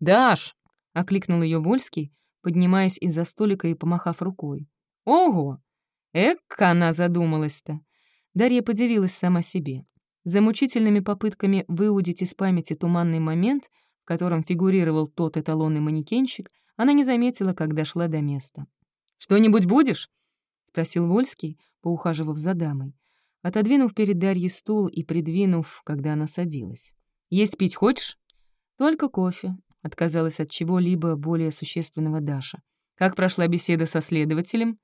«Даш!» — окликнул ее Вольский, поднимаясь из-за столика и помахав рукой. «Ого! Эк, она задумалась-то!» Дарья подивилась сама себе. За мучительными попытками выудить из памяти туманный момент, в котором фигурировал тот эталонный манекенщик, она не заметила, как дошла до места. «Что-нибудь будешь?» — спросил Вольский, поухаживав за дамой, отодвинув перед Дарьей стул и придвинув, когда она садилась. «Есть пить хочешь?» «Только кофе», — отказалась от чего-либо более существенного Даша. «Как прошла беседа со следователем?»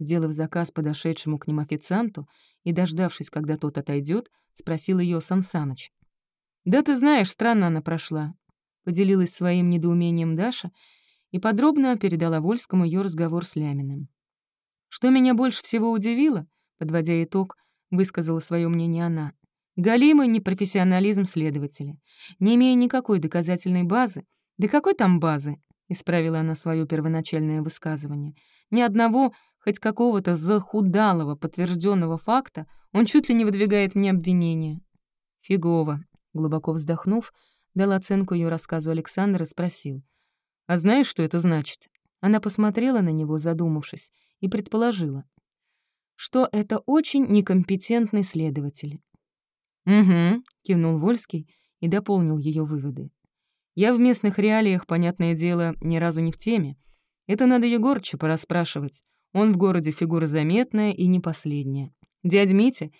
Сделав заказ подошедшему к ним официанту и дождавшись, когда тот отойдет, спросил ее Сансаныч. «Да ты знаешь, странно она прошла», — поделилась своим недоумением Даша и подробно передала Вольскому ее разговор с Ляминым. «Что меня больше всего удивило», — подводя итог, высказала свое мнение она, «галимый непрофессионализм следователя. Не имея никакой доказательной базы, да какой там базы?» — исправила она свое первоначальное высказывание. «Ни одного хоть какого-то захудалого подтвержденного факта, он чуть ли не выдвигает мне обвинение. Фигово. Глубоко вздохнув, дал оценку ее рассказу Александр и спросил. «А знаешь, что это значит?» Она посмотрела на него, задумавшись, и предположила, что это очень некомпетентный следователь. «Угу», — кивнул Вольский и дополнил ее выводы. «Я в местных реалиях, понятное дело, ни разу не в теме. Это надо Егорыча порасспрашивать. Он в городе фигура заметная и не последняя. Дядь Митя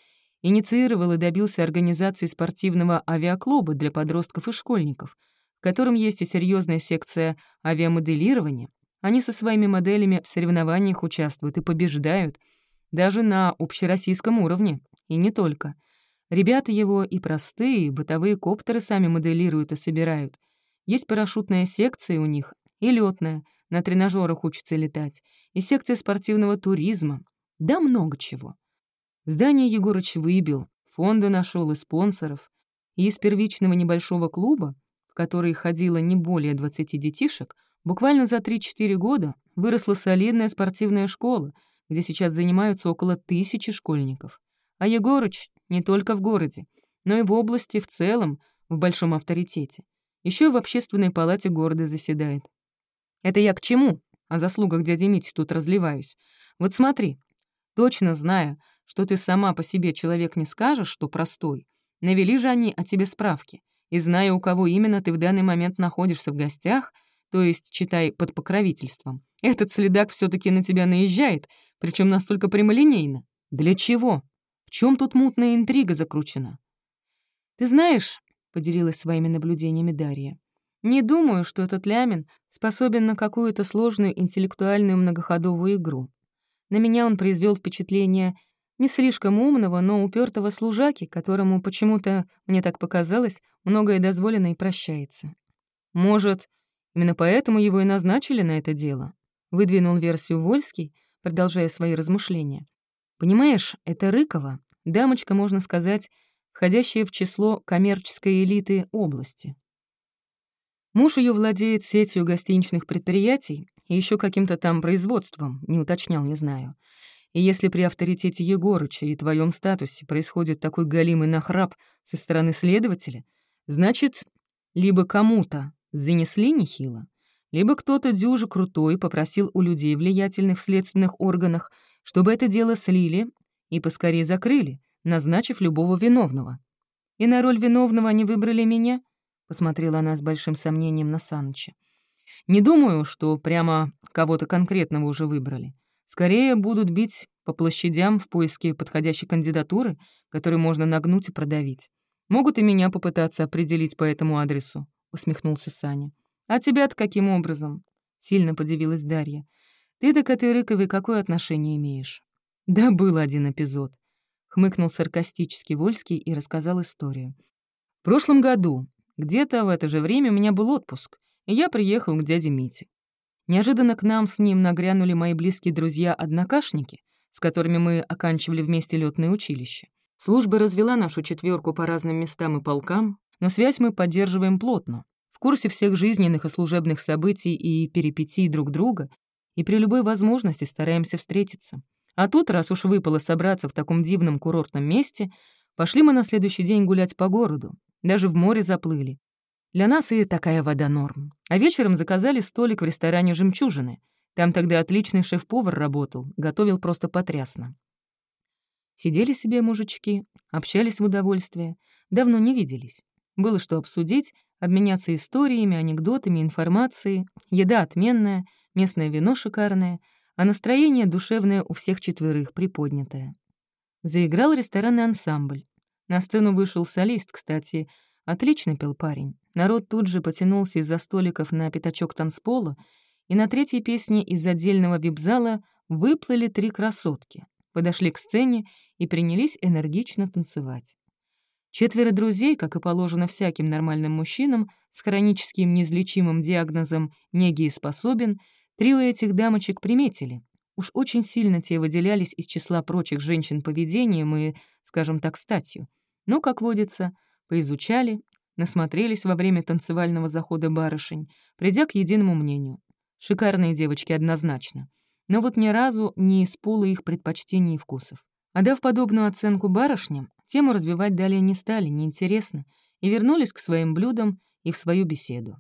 инициировал и добился организации спортивного авиаклуба для подростков и школьников, в котором есть и серьезная секция авиамоделирования. Они со своими моделями в соревнованиях участвуют и побеждают, даже на общероссийском уровне, и не только. Ребята его и простые, и бытовые коптеры сами моделируют и собирают. Есть парашютная секция у них и летная — на тренажерах учится летать, и секция спортивного туризма, да много чего. Здание Егорыч выбил, фонды нашел и спонсоров, и из первичного небольшого клуба, в который ходило не более 20 детишек, буквально за 3-4 года выросла солидная спортивная школа, где сейчас занимаются около тысячи школьников. А Егорыч не только в городе, но и в области в целом в большом авторитете. Еще в общественной палате города заседает. Это я к чему? О заслугах дяди Мити тут разливаюсь. Вот смотри, точно зная, что ты сама по себе человек не скажешь, что простой, навели же они о тебе справки, и зная, у кого именно ты в данный момент находишься в гостях, то есть, читай, под покровительством, этот следак все таки на тебя наезжает, причем настолько прямолинейно. Для чего? В чем тут мутная интрига закручена? «Ты знаешь», — поделилась своими наблюдениями Дарья, не думаю, что этот Лямин способен на какую-то сложную интеллектуальную многоходовую игру. На меня он произвел впечатление не слишком умного, но упертого служаки, которому почему-то, мне так показалось, многое дозволено и прощается. Может, именно поэтому его и назначили на это дело? Выдвинул версию Вольский, продолжая свои размышления. Понимаешь, это Рыкова, дамочка, можно сказать, входящая в число коммерческой элиты области. Муж ее владеет сетью гостиничных предприятий и еще каким-то там производством, не уточнял, не знаю. И если при авторитете Егорыча и твоем статусе происходит такой галимый нахрап со стороны следователя, значит, либо кому-то занесли нехило, либо кто-то дюже крутой попросил у людей влиятельных в следственных органах, чтобы это дело слили и поскорее закрыли, назначив любого виновного. И на роль виновного они выбрали меня —— посмотрела она с большим сомнением на Саныча. «Не думаю, что прямо кого-то конкретного уже выбрали. Скорее будут бить по площадям в поиске подходящей кандидатуры, которую можно нагнуть и продавить. Могут и меня попытаться определить по этому адресу», — усмехнулся Саня. «А тебя-то каким образом?» — сильно подивилась Дарья. «Ты-то к этой Рыковой какое отношение имеешь?» «Да был один эпизод», — хмыкнул саркастически Вольский и рассказал историю. «В прошлом году где-то в это же время у меня был отпуск, и я приехал к дяде Мите. Неожиданно к нам с ним нагрянули мои близкие друзья-однокашники, с которыми мы оканчивали вместе летное училище. Служба развела нашу четверку по разным местам и полкам, но связь мы поддерживаем плотно, в курсе всех жизненных и служебных событий и перипетий друг друга, и при любой возможности стараемся встретиться. А тут, раз уж выпало собраться в таком дивном курортном месте, пошли мы на следующий день гулять по городу, даже в море заплыли. Для нас и такая вода норм. А вечером заказали столик в ресторане «Жемчужины». Там тогда отличный шеф-повар работал, готовил просто потрясно. Сидели себе мужички, общались в удовольствие, давно не виделись. Было что обсудить, обменяться историями, анекдотами, информацией, еда отменная, местное вино шикарное, а настроение душевное у всех четверых приподнятое. Заиграл ресторанный ансамбль. На сцену вышел солист, кстати. Отлично пел парень. Народ тут же потянулся из-за столиков на пятачок танцпола, и на третьей песне из отдельного вип-зала выплыли три красотки, подошли к сцене и принялись энергично танцевать. Четверо друзей, как и положено всяким нормальным мужчинам, с хроническим неизлечимым диагнозом «негиеспособен», трио этих дамочек приметили. Уж очень сильно те выделялись из числа прочих женщин поведением и, скажем так, статью. Но, как водится, поизучали, насмотрелись во время танцевального захода барышень, придя к единому мнению. Шикарные девочки однозначно. Но вот ни разу не из пола их предпочтений и вкусов. А дав подобную оценку барышням, тему развивать далее не стали, неинтересно, и вернулись к своим блюдам и в свою беседу.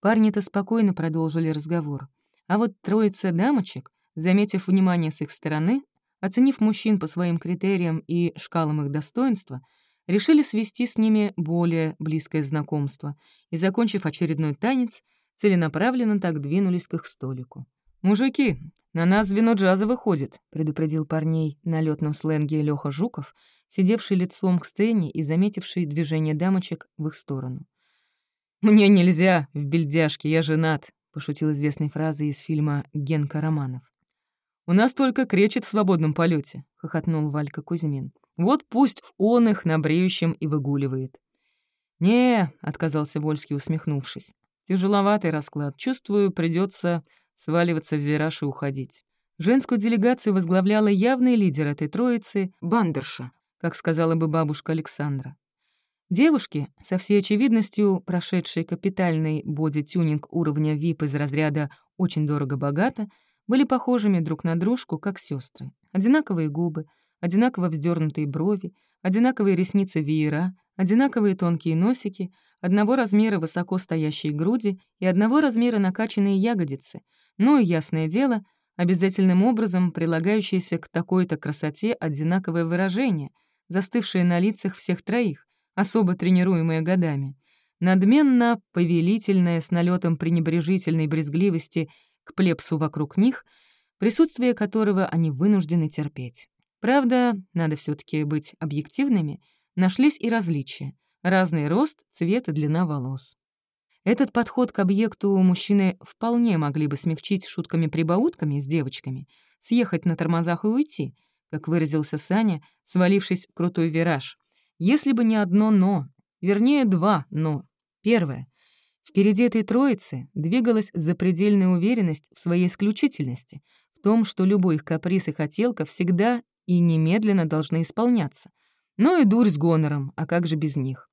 Парни-то спокойно продолжили разговор. А вот троица дамочек — Заметив внимание с их стороны, оценив мужчин по своим критериям и шкалам их достоинства, решили свести с ними более близкое знакомство и, закончив очередной танец, целенаправленно так двинулись к их столику. «Мужики, на нас звено джаза выходит», — предупредил парней на летном сленге Лёха Жуков, сидевший лицом к сцене и заметивший движение дамочек в их сторону. «Мне нельзя, в бельдяшке, я женат», — пошутил известной фразой из фильма «Генка Романов». У нас только кречет в свободном полете, хохотнул Валька Кузьмин. «Вот пусть он их на бреющем и выгуливает». «Не», — отказался Вольский, усмехнувшись. «Тяжеловатый расклад. Чувствую, придется сваливаться в вираж и уходить». Женскую делегацию возглавляла явный лидер этой троицы — Бандерша, как сказала бы бабушка Александра. Девушки, со всей очевидностью прошедшие капитальный боди-тюнинг уровня VIP из разряда «очень дорого-богато», были похожими друг на дружку, как сестры. Одинаковые губы, одинаково вздернутые брови, одинаковые ресницы веера, одинаковые тонкие носики, одного размера высоко стоящие груди и одного размера накачанные ягодицы, ну и, ясное дело, обязательным образом прилагающееся к такой-то красоте одинаковое выражение, застывшее на лицах всех троих, особо тренируемое годами. Надменно, повелительное, с налетом пренебрежительной брезгливости к плебсу вокруг них, присутствие которого они вынуждены терпеть. Правда, надо все таки быть объективными, нашлись и различия. Разный рост, цвет и длина волос. Этот подход к объекту мужчины вполне могли бы смягчить шутками-прибаутками с девочками, съехать на тормозах и уйти, как выразился Саня, свалившись в крутой вираж. Если бы не одно «но», вернее, два «но». Первое. Впереди этой троицы двигалась запредельная уверенность в своей исключительности, в том, что любой их каприз и хотелка всегда и немедленно должны исполняться. Но и дурь с гонором, а как же без них?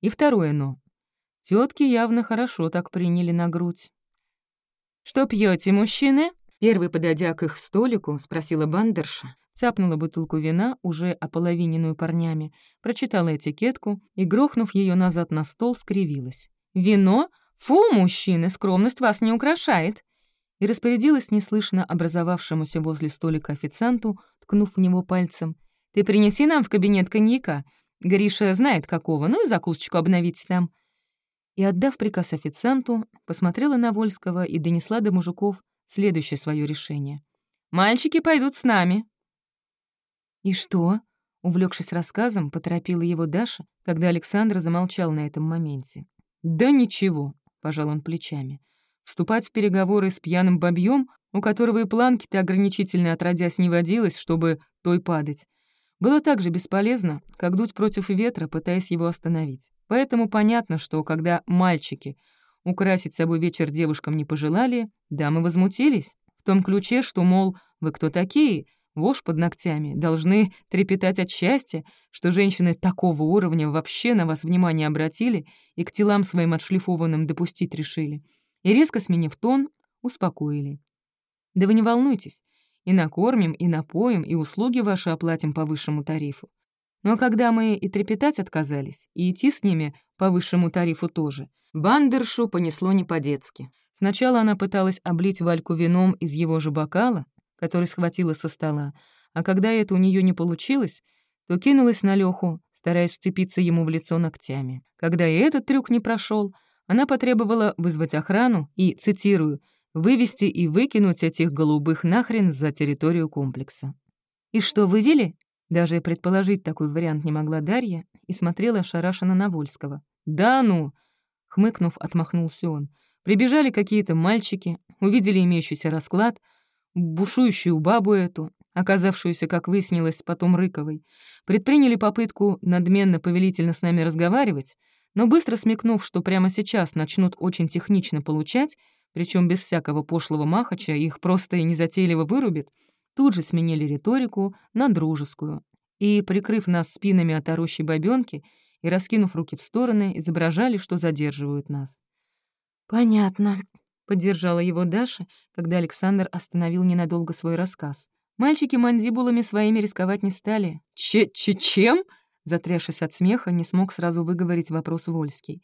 И второе «но». Тетки явно хорошо так приняли на грудь. «Что пьете, мужчины?» Первый, подойдя к их столику, спросила бандерша, цапнула бутылку вина, уже ополовиненную парнями, прочитала этикетку и, грохнув ее назад на стол, скривилась. «Вино? Фу, мужчины, скромность вас не украшает!» И распорядилась неслышно образовавшемуся возле столика официанту, ткнув в него пальцем. «Ты принеси нам в кабинет коньяка. Гриша знает какого, ну и закусочку обновить там». И, отдав приказ официанту, посмотрела на Вольского и донесла до мужиков следующее свое решение. «Мальчики пойдут с нами». «И что?» — увлекшись рассказом, поторопила его Даша, когда Александр замолчал на этом моменте. «Да ничего», — пожал он плечами. «Вступать в переговоры с пьяным бабьем, у которого и планки-то ограничительно отродясь не водилось, чтобы той падать, было так же бесполезно, как дуть против ветра, пытаясь его остановить. Поэтому понятно, что когда мальчики украсить собой вечер девушкам не пожелали, дамы возмутились, в том ключе, что, мол, вы кто такие, вошь под ногтями, должны трепетать от счастья, что женщины такого уровня вообще на вас внимание обратили и к телам своим отшлифованным допустить решили. И резко сменив тон, успокоили. Да вы не волнуйтесь, и накормим, и напоим, и услуги ваши оплатим по высшему тарифу. Но когда мы и трепетать отказались, и идти с ними по высшему тарифу тоже, Бандершу понесло не по-детски. Сначала она пыталась облить Вальку вином из его же бокала, который схватила со стола, а когда это у нее не получилось, то кинулась на Леху, стараясь вцепиться ему в лицо ногтями. Когда и этот трюк не прошел, она потребовала вызвать охрану и, цитирую, «вывести и выкинуть этих голубых нахрен за территорию комплекса». «И что, вывели?» Даже предположить такой вариант не могла Дарья и смотрела ошарашенно на Вольского. «Да ну!» — хмыкнув, отмахнулся он. Прибежали какие-то мальчики, увидели имеющийся расклад, бушующую бабу эту, оказавшуюся, как выяснилось, потом Рыковой, предприняли попытку надменно-повелительно с нами разговаривать, но быстро смекнув, что прямо сейчас начнут очень технично получать, причем без всякого пошлого махача, их просто и незатейливо вырубит, тут же сменили риторику на дружескую и, прикрыв нас спинами от орущей бабёнки и раскинув руки в стороны, изображали, что задерживают нас. «Понятно», — поддержала его Даша, когда Александр остановил ненадолго свой рассказ. Мальчики мандибулами своими рисковать не стали. «Че-че-чем?» Затрясшись от смеха, не смог сразу выговорить вопрос Вольский.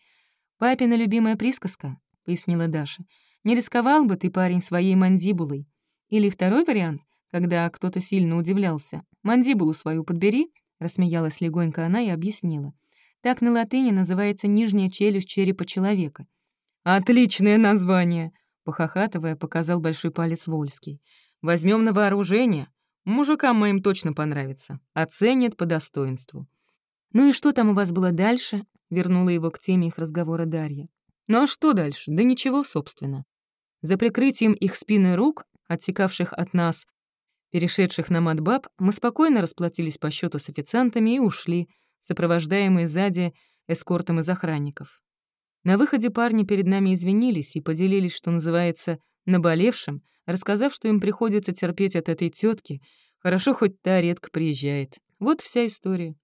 «Папина любимая присказка», — пояснила Даша. «Не рисковал бы ты, парень, своей мандибулой». Или второй вариант, когда кто-то сильно удивлялся. «Мандибулу свою подбери», — рассмеялась легонько она и объяснила. «Так на латыни называется нижняя челюсть черепа человека». «Отличное название!» — похохатывая, показал большой палец Вольский. Возьмем на вооружение. Мужикам моим точно понравится. Оценят по достоинству». «Ну и что там у вас было дальше?» — вернула его к теме их разговора Дарья. «Ну а что дальше? Да ничего, собственно. За прикрытием их спины рук, отсекавших от нас, перешедших на матбаб, мы спокойно расплатились по счету с официантами и ушли, сопровождаемые сзади эскортом из охранников. На выходе парни перед нами извинились и поделились, что называется, наболевшим, рассказав, что им приходится терпеть от этой тетки. Хорошо, хоть та редко приезжает. Вот вся история.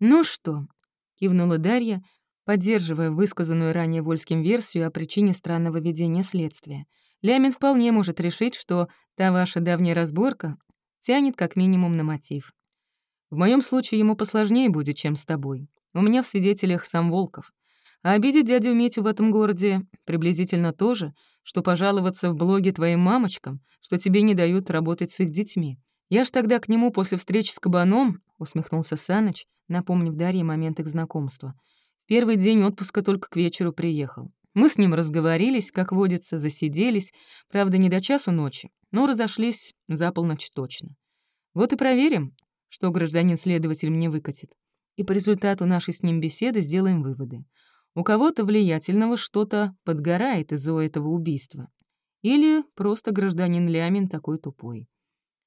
«Ну что?» — кивнула Дарья, поддерживая высказанную ранее Вольским версию о причине странного ведения следствия. Лямин вполне может решить, что та ваша давняя разборка тянет как минимум на мотив. В моем случае ему посложнее будет, чем с тобой. У меня в свидетелях сам Волков. А обидеть дядю Митю в этом городе приблизительно то же, что пожаловаться в блоге твоим мамочкам, что тебе не дают работать с их детьми. Я ж тогда к нему после встречи с кабаном, — усмехнулся Саныч, напомнив Дарье момент их знакомства. Первый день отпуска только к вечеру приехал. Мы с ним разговорились, как водится, засиделись, правда, не до часу ночи, но разошлись за полночь точно. Вот и проверим, что гражданин-следователь мне выкатит. И по результату нашей с ним беседы сделаем выводы. У кого-то влиятельного что-то подгорает из-за этого убийства. Или просто гражданин Лямин такой тупой.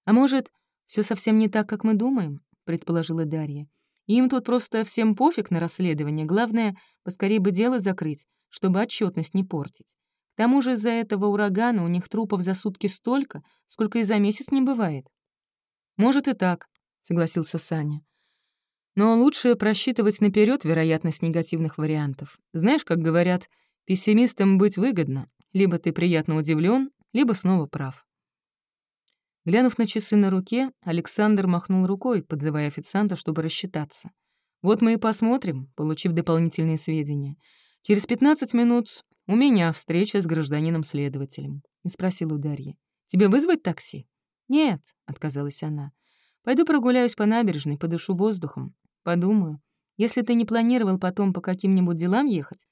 А может, все совсем не так, как мы думаем, предположила Дарья. Им тут просто всем пофиг на расследование. Главное, поскорее бы дело закрыть, чтобы отчетность не портить. К тому же из-за этого урагана у них трупов за сутки столько, сколько и за месяц не бывает. «Может и так», — согласился Саня. Но лучше просчитывать наперед вероятность негативных вариантов. Знаешь, как говорят, пессимистам быть выгодно. Либо ты приятно удивлен, либо снова прав. Глянув на часы на руке, Александр махнул рукой, подзывая официанта, чтобы рассчитаться. «Вот мы и посмотрим», получив дополнительные сведения. «Через 15 минут у меня встреча с гражданином-следователем», — и спросил у Дарьи. «Тебе вызвать такси?» «Нет», — отказалась она. «Пойду прогуляюсь по набережной, подышу воздухом. Подумаю. Если ты не планировал потом по каким-нибудь делам ехать,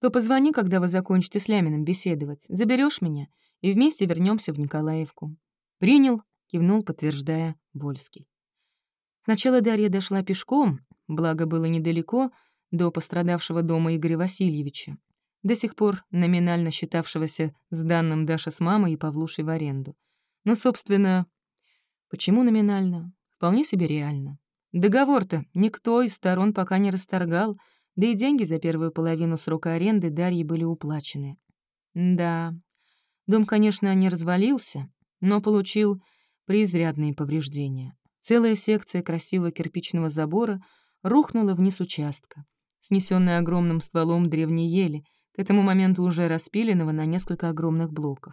то позвони, когда вы закончите с Ляминым беседовать, заберешь меня, и вместе вернемся в Николаевку». «Принял», — кивнул, подтверждая Вольский. Сначала Дарья дошла пешком, благо было недалеко, до пострадавшего дома Игоря Васильевича, до сих пор номинально считавшегося сданным Даша с мамой и Павлушей в аренду. Но, собственно, почему номинально? Вполне себе реально. Договор-то никто из сторон пока не расторгал, да и деньги за первую половину срока аренды Дарьи были уплачены. Да, дом, конечно, не развалился, но получил преизрядные повреждения. Целая секция красивого кирпичного забора рухнула вниз участка, снесенная огромным стволом древней ели, к этому моменту уже распиленного на несколько огромных блоков.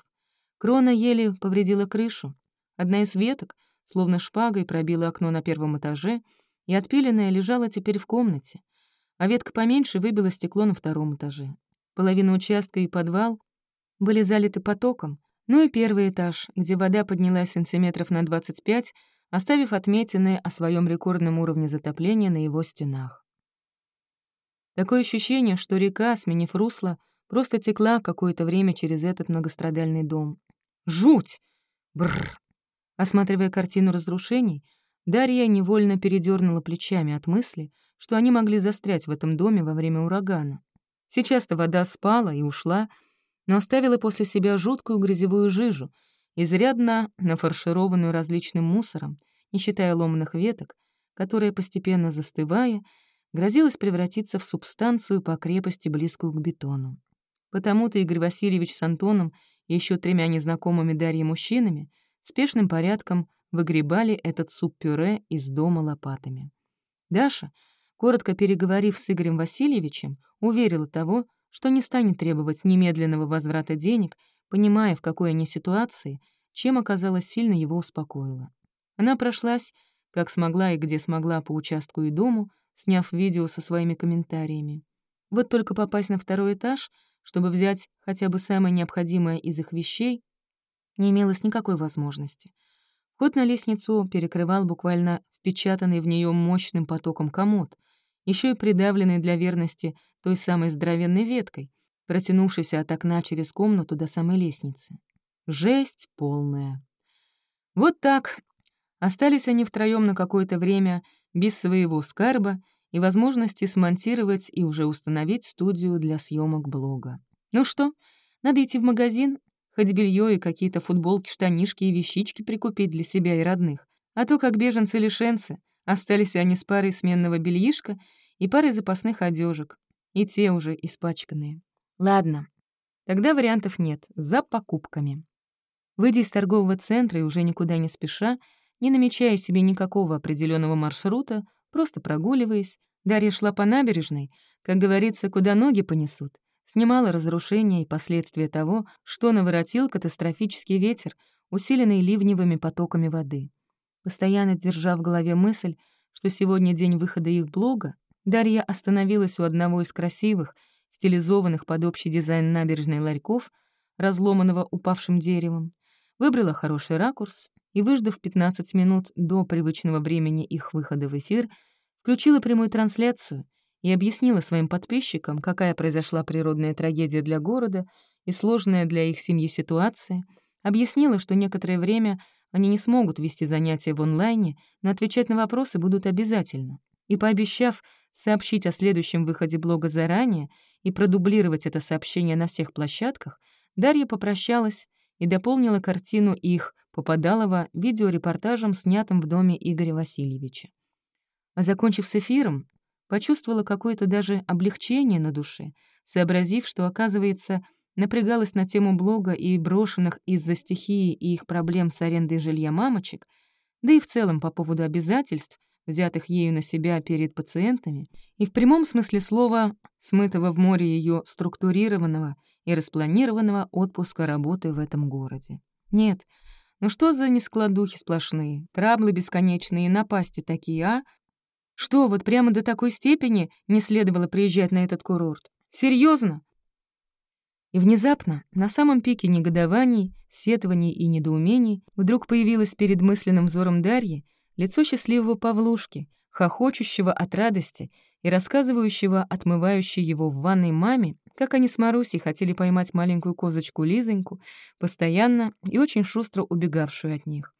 Крона ели повредила крышу. Одна из веток словно шпагой пробила окно на первом этаже, и отпиленная лежала теперь в комнате, а ветка поменьше выбила стекло на втором этаже. Половина участка и подвал были залиты потоком, ну и первый этаж, где вода поднялась сантиметров на 25, оставив отметины о своем рекордном уровне затопления на его стенах. Такое ощущение, что река, сменив русло, просто текла какое-то время через этот многострадальный дом. Жуть! Бррр! Осматривая картину разрушений, Дарья невольно передернула плечами от мысли, что они могли застрять в этом доме во время урагана. Сейчас-то вода спала и ушла, но оставила после себя жуткую грязевую жижу, изрядно нафаршированную различным мусором, не считая ломаных веток, которая, постепенно застывая, грозилась превратиться в субстанцию по крепости, близкую к бетону. Потому-то Игорь Васильевич с Антоном и еще тремя незнакомыми Дарье мужчинами спешным порядком выгребали этот суп-пюре из дома лопатами. Даша, коротко переговорив с Игорем Васильевичем, уверила того, что не станет требовать немедленного возврата денег, понимая, в какой они ситуации, чем оказалось сильно его успокоила. Она прошлась, как смогла и где смогла по участку и дому, сняв видео со своими комментариями. Вот только попасть на второй этаж, чтобы взять хотя бы самое необходимое из их вещей, не имелось никакой возможности. Вход на лестницу перекрывал буквально впечатанный в нее мощным потоком комод, еще и придавленный для верности той самой здоровенной веткой, протянувшейся от окна через комнату до самой лестницы. Жесть полная. Вот так. Остались они втроем на какое-то время без своего скарба и возможности смонтировать и уже установить студию для съемок блога. Ну что, надо идти в магазин, хоть белье и какие-то футболки, штанишки и вещички прикупить для себя и родных. А то, как беженцы-лишенцы, остались они с парой сменного бельишка и парой запасных одежек, и те уже испачканные. Ладно, тогда вариантов нет, за покупками. Выйдя из торгового центра и уже никуда не спеша, не намечая себе никакого определенного маршрута, просто прогуливаясь, Дарья шла по набережной, как говорится, куда ноги понесут, снимала разрушения и последствия того, что наворотил катастрофический ветер, усиленный ливневыми потоками воды. Постоянно держа в голове мысль, что сегодня день выхода их блога, Дарья остановилась у одного из красивых, стилизованных под общий дизайн набережной ларьков, разломанного упавшим деревом, выбрала хороший ракурс и, выждав 15 минут до привычного времени их выхода в эфир, включила прямую трансляцию и объяснила своим подписчикам, какая произошла природная трагедия для города и сложная для их семьи ситуация, объяснила, что некоторое время они не смогут вести занятия в онлайне, но отвечать на вопросы будут обязательно. И пообещав сообщить о следующем выходе блога заранее и продублировать это сообщение на всех площадках, Дарья попрощалась и дополнила картину их, Попадалова, видеорепортажем, снятым в доме Игоря Васильевича. А закончив с эфиром, почувствовала какое-то даже облегчение на душе, сообразив, что, оказывается, напрягалась на тему блога и брошенных из-за стихии и их проблем с арендой жилья мамочек, да и в целом по поводу обязательств, взятых ею на себя перед пациентами, и в прямом смысле слова смытого в море ее структурированного и распланированного отпуска работы в этом городе. Нет, ну что за нескладухи сплошные, траблы бесконечные, напасти такие, а? Что, вот прямо до такой степени не следовало приезжать на этот курорт? Серьезно? И внезапно, на самом пике негодований, сетований и недоумений, вдруг появилось перед мысленным взором Дарьи лицо счастливого Павлушки, хохочущего от радости и рассказывающего отмывающей его в ванной маме, как они с Марусей хотели поймать маленькую козочку Лизоньку, постоянно и очень шустро убегавшую от них.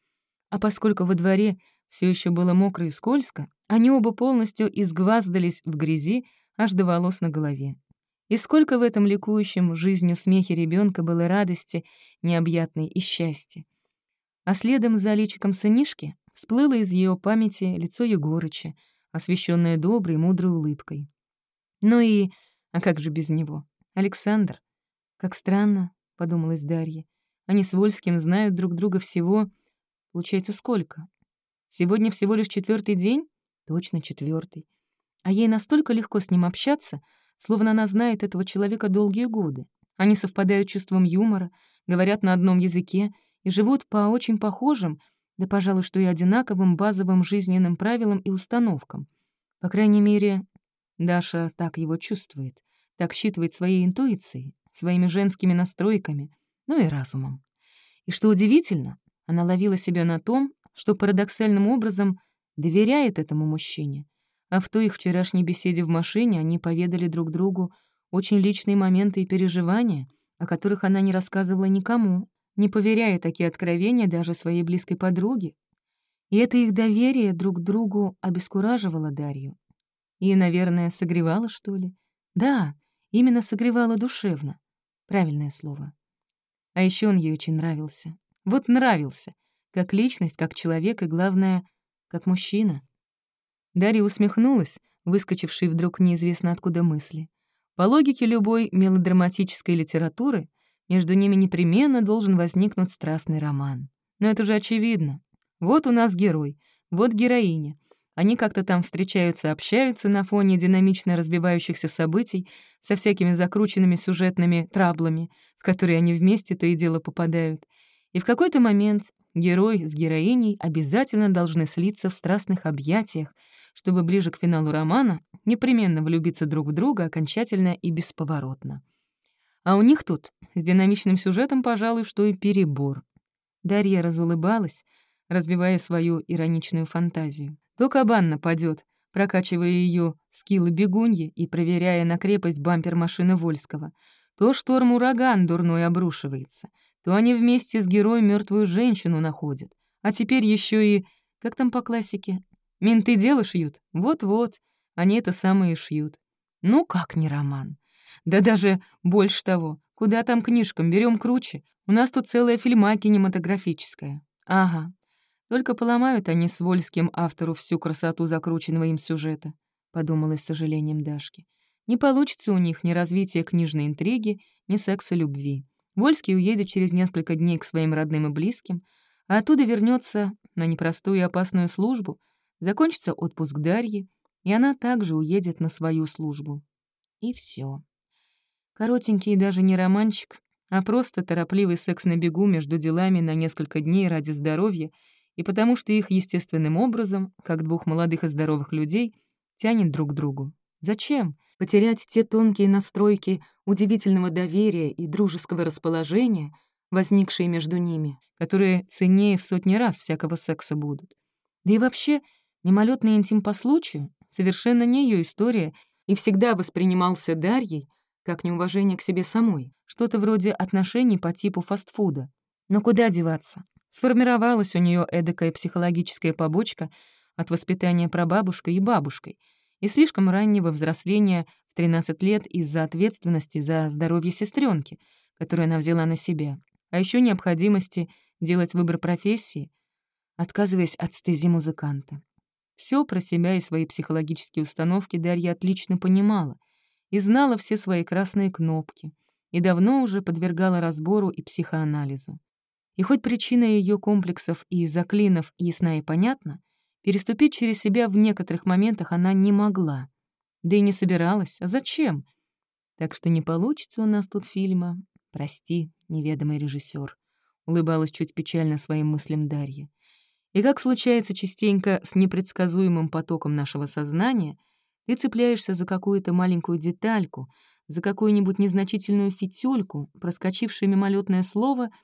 А поскольку во дворе все еще было мокро и скользко, они оба полностью изгваздались в грязи аж до волос на голове. И сколько в этом ликующем жизнью смехе ребенка было радости необъятной и счастья. А следом за личиком сынишки всплыло из ее памяти лицо Егорыча, освещенное доброй, мудрой улыбкой. Ну и... А как же без него? Александр. Как странно, — подумалась Дарья. Они с Вольским знают друг друга всего... Получается, сколько? Сегодня всего лишь четвертый день? Точно четвертый. А ей настолько легко с ним общаться, словно она знает этого человека долгие годы. Они совпадают чувством юмора, говорят на одном языке и живут по очень похожим, да, пожалуй, что и одинаковым базовым жизненным правилам и установкам. По крайней мере, Даша так его чувствует, так считывает своей интуицией, своими женскими настройками, ну и разумом. И что удивительно, она ловила себя на том, что парадоксальным образом доверяет этому мужчине. А в той их вчерашней беседе в машине они поведали друг другу очень личные моменты и переживания, о которых она не рассказывала никому, не поверяя такие откровения даже своей близкой подруге. И это их доверие друг к другу обескураживало Дарью. И, наверное, согревало, что ли? Да, именно согревало душевно. Правильное слово. А еще он ей очень нравился. Вот нравился. Как личность, как человек и, главное, как мужчина. Дарья усмехнулась, выскочившей вдруг неизвестно откуда мысли. По логике любой мелодраматической литературы между ними непременно должен возникнуть страстный роман. Но это же очевидно. Вот у нас герой, вот героиня. Они как-то там встречаются, общаются на фоне динамично развивающихся событий со всякими закрученными сюжетными траблами, в которые они вместе то и дело попадают. И в какой-то момент герой с героиней обязательно должны слиться в страстных объятиях, чтобы ближе к финалу романа непременно влюбиться друг в друга окончательно и бесповоротно. А у них тут с динамичным сюжетом, пожалуй, что и перебор. Дарья разулыбалась, развивая свою ироничную фантазию. То кабан нападет, прокачивая ее скиллы бегуньи и проверяя на крепость бампер машины Вольского, то шторм-ураган дурной обрушивается, то они вместе с героем мертвую женщину находят. А теперь еще и... Как там по классике? Менты дело шьют? Вот-вот, они это самое шьют. Ну как не роман? Да даже больше того. Куда там книжкам, берем круче. У нас тут целая фильма кинематографическая. Ага, только поломают они с Вольским автору всю красоту закрученного им сюжета, подумала с сожалением Дашки. Не получится у них ни развития книжной интриги, ни секса любви. Вольский уедет через несколько дней к своим родным и близким, а оттуда вернется на непростую и опасную службу, закончится отпуск Дарьи, и она также уедет на свою службу. И все. Коротенький даже не романчик, а просто торопливый секс на бегу между делами на несколько дней ради здоровья и потому что их естественным образом, как двух молодых и здоровых людей, тянет друг к другу. Зачем потерять те тонкие настройки удивительного доверия и дружеского расположения, возникшие между ними, которые ценнее в сотни раз всякого секса будут? Да и вообще, мимолетный интим по случаю совершенно не ее история и всегда воспринимался Дарьей как неуважение к себе самой, что-то вроде отношений по типу фастфуда. Но куда деваться? Сформировалась у нее эдакая психологическая побочка от воспитания прабабушкой и бабушкой и слишком раннего взросления в 13 лет из-за ответственности за здоровье сестренки, которую она взяла на себя, а еще необходимости делать выбор профессии, отказываясь от стези музыканта. Все про себя и свои психологические установки Дарья отлично понимала и знала все свои красные кнопки, и давно уже подвергала разбору и психоанализу. И хоть причина ее комплексов и заклинов ясна и понятна, переступить через себя в некоторых моментах она не могла. Да и не собиралась. А зачем? Так что не получится у нас тут фильма. Прости, неведомый режиссер. Улыбалась чуть печально своим мыслям Дарья. И как случается частенько с непредсказуемым потоком нашего сознания, ты цепляешься за какую-то маленькую детальку, за какую-нибудь незначительную фитюльку, проскочившее мимолетное слово —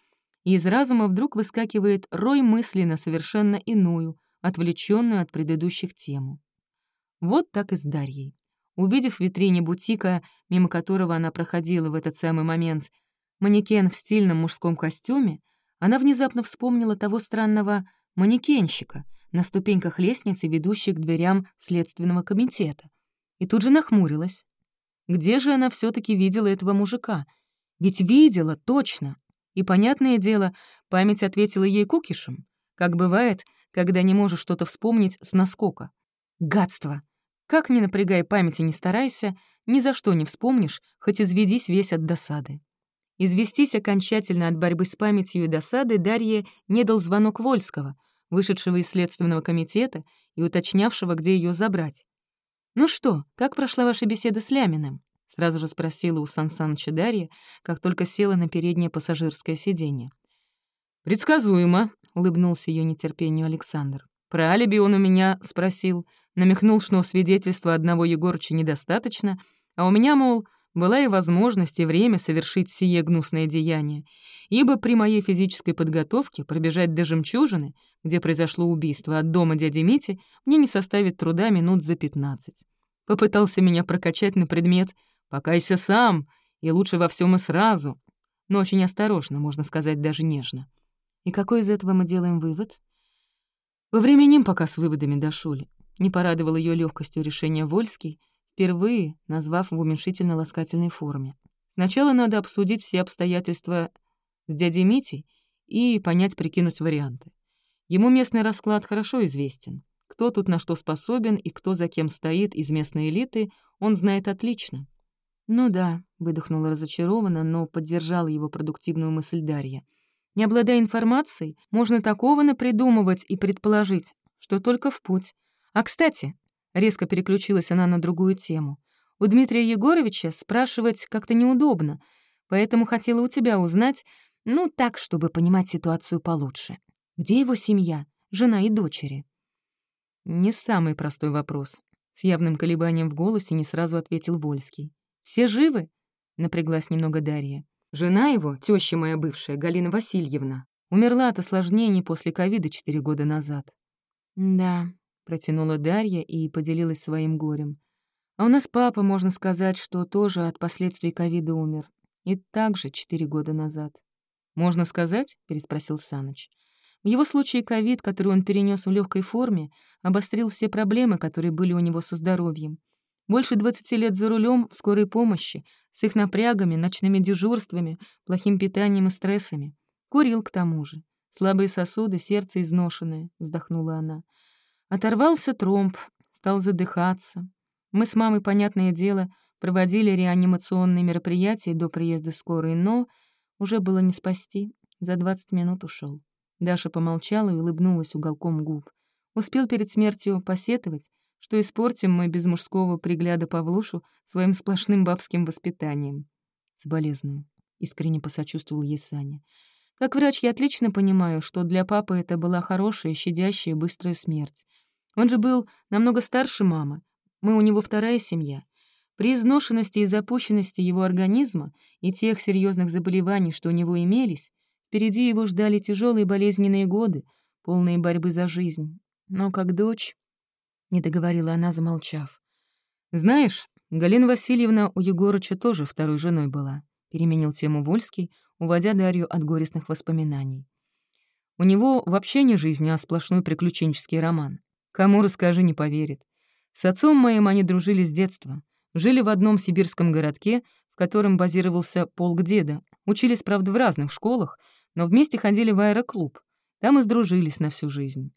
и из разума вдруг выскакивает рой мыслей на совершенно иную, отвлеченную от предыдущих тему. Вот так и с Дарьей. Увидев в витрине бутика, мимо которого она проходила в этот самый момент, манекен в стильном мужском костюме, она внезапно вспомнила того странного манекенщика на ступеньках лестницы, ведущей к дверям Следственного комитета. И тут же нахмурилась. Где же она все таки видела этого мужика? Ведь видела, точно. И, понятное дело, память ответила ей кукишем, как бывает, когда не можешь что-то вспомнить с наскока. Гадство! Как ни напрягай память и не старайся, ни за что не вспомнишь, хоть изведись весь от досады. Известись окончательно от борьбы с памятью и досадой Дарье не дал звонок Вольского, вышедшего из Следственного комитета и уточнявшего, где ее забрать. «Ну что, как прошла ваша беседа с Ляминым?» Сразу же спросила у Сан Дарья, как только села на переднее пассажирское сиденье. «Предсказуемо», — улыбнулся ее нетерпению Александр. «Про алиби он у меня спросил, намекнул, что свидетельства одного Егорыча недостаточно, а у меня, мол, была и возможность, и время совершить сие гнусное деяние, ибо при моей физической подготовке пробежать до жемчужины, где произошло убийство от дома дяди Мити, мне не составит труда минут за пятнадцать. Попытался меня прокачать на предмет «покайся сам», и лучше во всем и сразу, но очень осторожно, можно сказать, даже нежно. И какой из этого мы делаем вывод? Во временем пока с выводами дошли. Не порадовал ее легкостью решения Вольский, впервые назвав в уменьшительно-ласкательной форме. Сначала надо обсудить все обстоятельства с дядей Митей и понять, прикинуть варианты. Ему местный расклад хорошо известен. Кто тут на что способен и кто за кем стоит из местной элиты, он знает отлично. «Ну да», — выдохнула разочарованно, но поддержала его продуктивную мысль Дарья. «Не обладая информацией, можно такого напридумывать и предположить, что только в путь. А, кстати, Резко переключилась она на другую тему. «У Дмитрия Егоровича спрашивать как-то неудобно, поэтому хотела у тебя узнать, ну, так, чтобы понимать ситуацию получше. Где его семья, жена и дочери?» Не самый простой вопрос. С явным колебанием в голосе не сразу ответил Вольский. «Все живы?» — напряглась немного Дарья. «Жена его, теща моя бывшая, Галина Васильевна, умерла от осложнений после ковида четыре года назад». «Да, протянула Дарья и поделилась своим горем. А у нас папа, можно сказать, что тоже от последствий ковида умер. И также четыре года назад. «Можно сказать?» — переспросил Саныч. В его случае ковид, который он перенес в легкой форме, обострил все проблемы, которые были у него со здоровьем. Больше 20 лет за рулем в скорой помощи, с их напрягами, ночными дежурствами, плохим питанием и стрессами. Курил к тому же. Слабые сосуды, сердце изношенное, вздохнула она. Оторвался тромб, стал задыхаться. Мы с мамой, понятное дело, проводили реанимационные мероприятия до приезда скорой, но уже было не спасти. За 20 минут ушел. Даша помолчала и улыбнулась уголком губ. Успел перед смертью посетовать, что испортим мы без мужского пригляда Павлушу своим сплошным бабским воспитанием. Соболезную. Искренне посочувствовал ей Саня. Как врач я отлично понимаю, что для папы это была хорошая, щадящая, быстрая смерть. Он же был намного старше мамы. Мы у него вторая семья. При изношенности и запущенности его организма и тех серьезных заболеваний, что у него имелись, впереди его ждали тяжелые болезненные годы, полные борьбы за жизнь. Но как дочь... Не договорила она, замолчав. «Знаешь, Галина Васильевна у Егорыча тоже второй женой была», — переменил тему Вольский, уводя Дарью от горестных воспоминаний. У него вообще не жизнь, а сплошной приключенческий роман. Кому расскажи, не поверит. С отцом моим они дружили с детства. Жили в одном сибирском городке, в котором базировался полк деда. Учились, правда, в разных школах, но вместе ходили в аэроклуб. Там и сдружились на всю жизнь.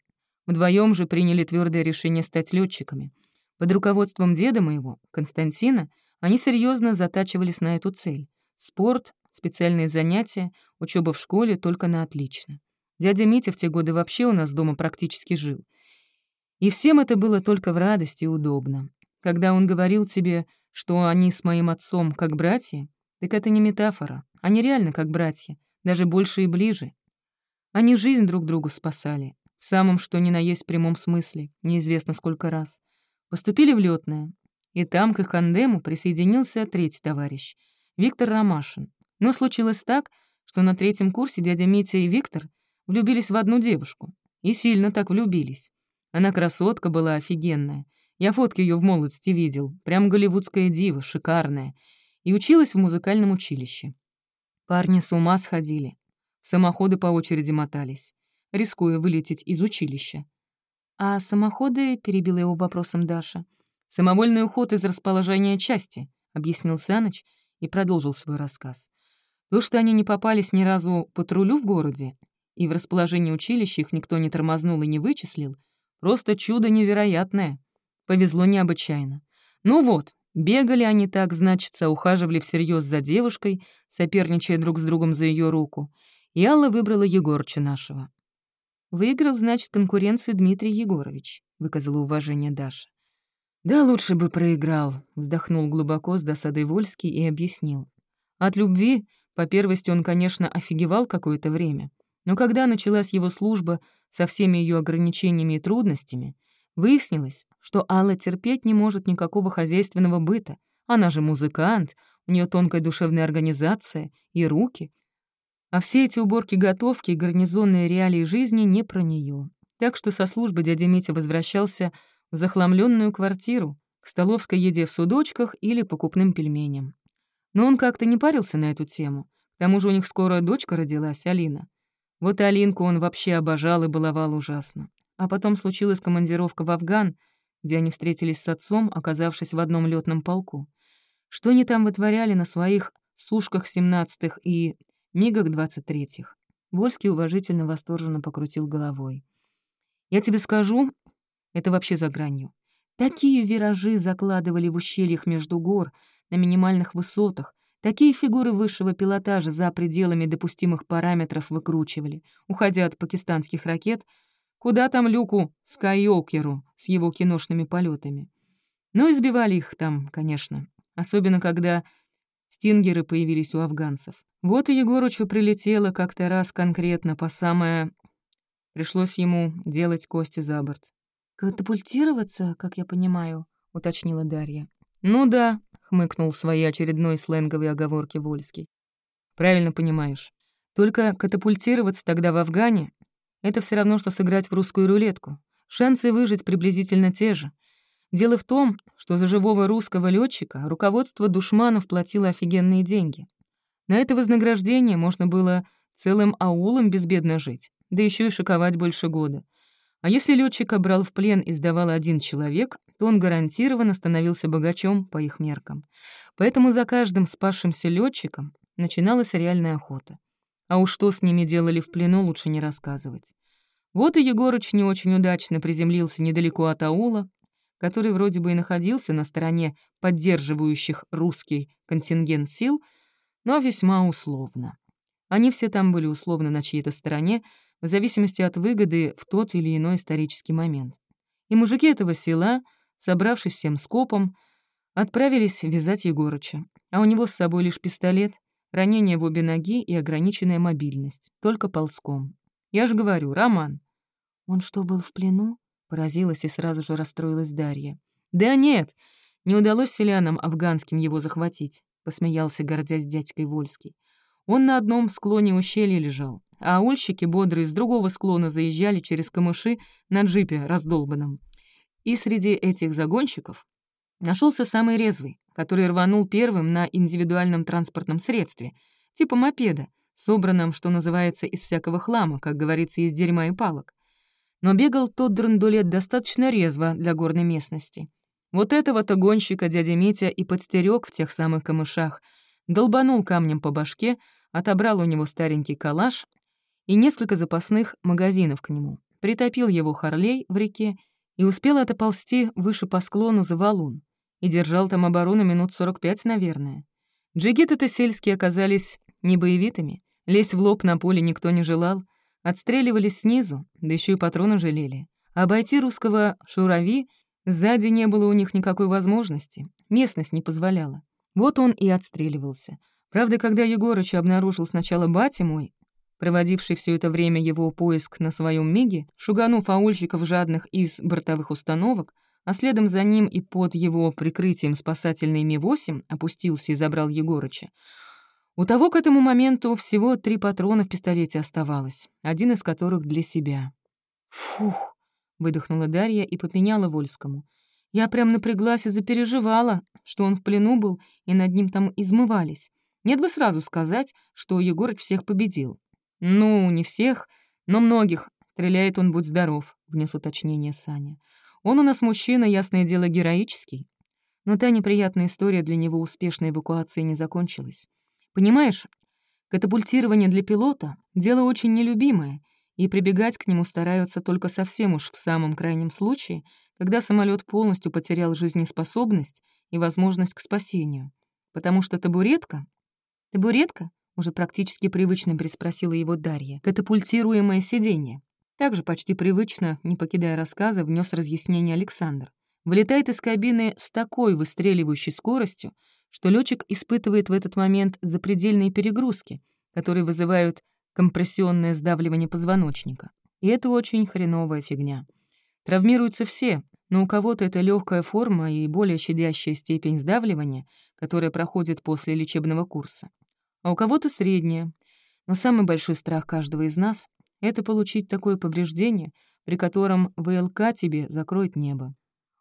Вдвоем же приняли твердое решение стать летчиками. Под руководством деда моего, Константина, они серьезно затачивались на эту цель. Спорт, специальные занятия, учеба в школе только на отлично. Дядя Митя в те годы вообще у нас дома практически жил. И всем это было только в радости и удобно. Когда он говорил тебе, что они с моим отцом как братья, так это не метафора, они реально как братья, даже больше и ближе. Они жизнь друг другу спасали, самом что ни на есть прямом смысле, неизвестно сколько раз. Поступили в лётное, и там к их андему присоединился третий товарищ, Виктор Ромашин. Но случилось так, что на третьем курсе дядя Митя и Виктор влюбились в одну девушку. И сильно так влюбились. Она красотка была офигенная. Я фотки ее в молодости видел. Прям голливудская дива, шикарная. И училась в музыкальном училище. Парни с ума сходили. Самоходы по очереди мотались, рискуя вылететь из училища. «А самоходы?» — перебила его вопросом Даша. «Самовольный уход из расположения части», — объяснил Саныч и продолжил свой рассказ. То, что они не попались ни разу патрулю в городе, и в расположении училища их никто не тормознул и не вычислил, Просто чудо невероятное. Повезло необычайно. Ну вот, бегали они так, значится, ухаживали всерьез за девушкой, соперничая друг с другом за ее руку. И Алла выбрала Егорча нашего. «Выиграл, значит, конкуренцию Дмитрий Егорович», — выказала уважение Даша. «Да лучше бы проиграл», — вздохнул глубоко с досадой Вольский и объяснил. От любви, по первости, он, конечно, офигевал какое-то время. Но когда началась его служба со всеми ее ограничениями и трудностями, выяснилось, что Алла терпеть не может никакого хозяйственного быта. Она же музыкант, у нее тонкая душевная организация и руки. А все эти уборки-готовки и гарнизонные реалии жизни не про нее. Так что со службы дядя Митя возвращался в захламленную квартиру, к столовской еде в судочках или покупным пельменям. Но он как-то не парился на эту тему. К тому же у них скоро дочка родилась, Алина. Вот Алинку он вообще обожал и баловал ужасно. А потом случилась командировка в Афган, где они встретились с отцом, оказавшись в одном летном полку. Что они там вытворяли на своих сушках 17-х и мигах 23-х? Вольский уважительно восторженно покрутил головой. «Я тебе скажу, это вообще за гранью. Такие виражи закладывали в ущельях между гор, на минимальных высотах, такие фигуры высшего пилотажа за пределами допустимых параметров выкручивали, уходя от пакистанских ракет — Куда там Люку Скайокеру с его киношными полетами? Ну, избивали их там, конечно. Особенно, когда стингеры появились у афганцев. Вот и Егорычу прилетело как-то раз конкретно по самое... Пришлось ему делать кости за борт. «Катапультироваться, как я понимаю», — уточнила Дарья. «Ну да», — хмыкнул в своей очередной сленговой оговорке Вольский. «Правильно понимаешь. Только катапультироваться тогда в Афгане это все равно, что сыграть в русскую рулетку. Шансы выжить приблизительно те же. Дело в том, что за живого русского летчика руководство душманов платило офигенные деньги. На это вознаграждение можно было целым аулом безбедно жить, да еще и шиковать больше года. А если летчика брал в плен и сдавал один человек, то он гарантированно становился богачом по их меркам. Поэтому за каждым спасшимся летчиком начиналась реальная охота. А уж что с ними делали в плену, лучше не рассказывать. Вот и Егорыч не очень удачно приземлился недалеко от аула, который вроде бы и находился на стороне поддерживающих русский контингент сил, но весьма условно. Они все там были условно на чьей-то стороне, в зависимости от выгоды в тот или иной исторический момент. И мужики этого села, собравшись всем скопом, отправились вязать Егорыча, а у него с собой лишь пистолет, ранение в обе ноги и ограниченная мобильность, только ползком. Я же говорю, Роман. Он что, был в плену? Поразилась и сразу же расстроилась Дарья. Да нет, не удалось селянам афганским его захватить, посмеялся, гордясь дядькой Вольский. Он на одном склоне ущелья лежал, а ульщики бодрые с другого склона заезжали через камыши на джипе раздолбанном. И среди этих загонщиков нашелся самый резвый, который рванул первым на индивидуальном транспортном средстве, типа мопеда, собранном, что называется, из всякого хлама, как говорится, из дерьма и палок. Но бегал тот драндулет достаточно резво для горной местности. Вот этого-то гонщика дядя Митя и подстерег в тех самых камышах, долбанул камнем по башке, отобрал у него старенький калаш и несколько запасных магазинов к нему, притопил его Харлей в реке и успел отоползти выше по склону за валун и держал там оборону минут 45, наверное. Джигиты-то сельские оказались не боевитыми, лезть в лоб на поле никто не желал, отстреливались снизу, да еще и патроны жалели. Обойти русского шурави сзади не было у них никакой возможности, местность не позволяла. Вот он и отстреливался. Правда, когда Егорыч обнаружил сначала батя мой, проводивший все это время его поиск на своем миге, шуганув аульщиков жадных из бортовых установок, а следом за ним и под его прикрытием спасательный Ми-8 опустился и забрал Егорыча. У того к этому моменту всего три патрона в пистолете оставалось, один из которых для себя. «Фух!» — выдохнула Дарья и попеняла Вольскому. «Я прям напряглась и запереживала, что он в плену был, и над ним там измывались. Нет бы сразу сказать, что Егорыч всех победил». «Ну, не всех, но многих. Стреляет он, будь здоров», — внес уточнение Саня. Он у нас мужчина, ясное дело, героический. Но та неприятная история для него успешной эвакуации не закончилась. Понимаешь, катапультирование для пилота — дело очень нелюбимое, и прибегать к нему стараются только совсем уж в самом крайнем случае, когда самолет полностью потерял жизнеспособность и возможность к спасению. Потому что табуретка... Табуретка? Уже практически привычно переспросила его Дарья. Катапультируемое сиденье. Также почти привычно, не покидая рассказа, внес разъяснение Александр. Вылетает из кабины с такой выстреливающей скоростью, что летчик испытывает в этот момент запредельные перегрузки, которые вызывают компрессионное сдавливание позвоночника. И это очень хреновая фигня. Травмируются все, но у кого-то это легкая форма и более щадящая степень сдавливания, которая проходит после лечебного курса, а у кого-то средняя. Но самый большой страх каждого из нас — это получить такое повреждение, при котором ВЛК тебе закроет небо.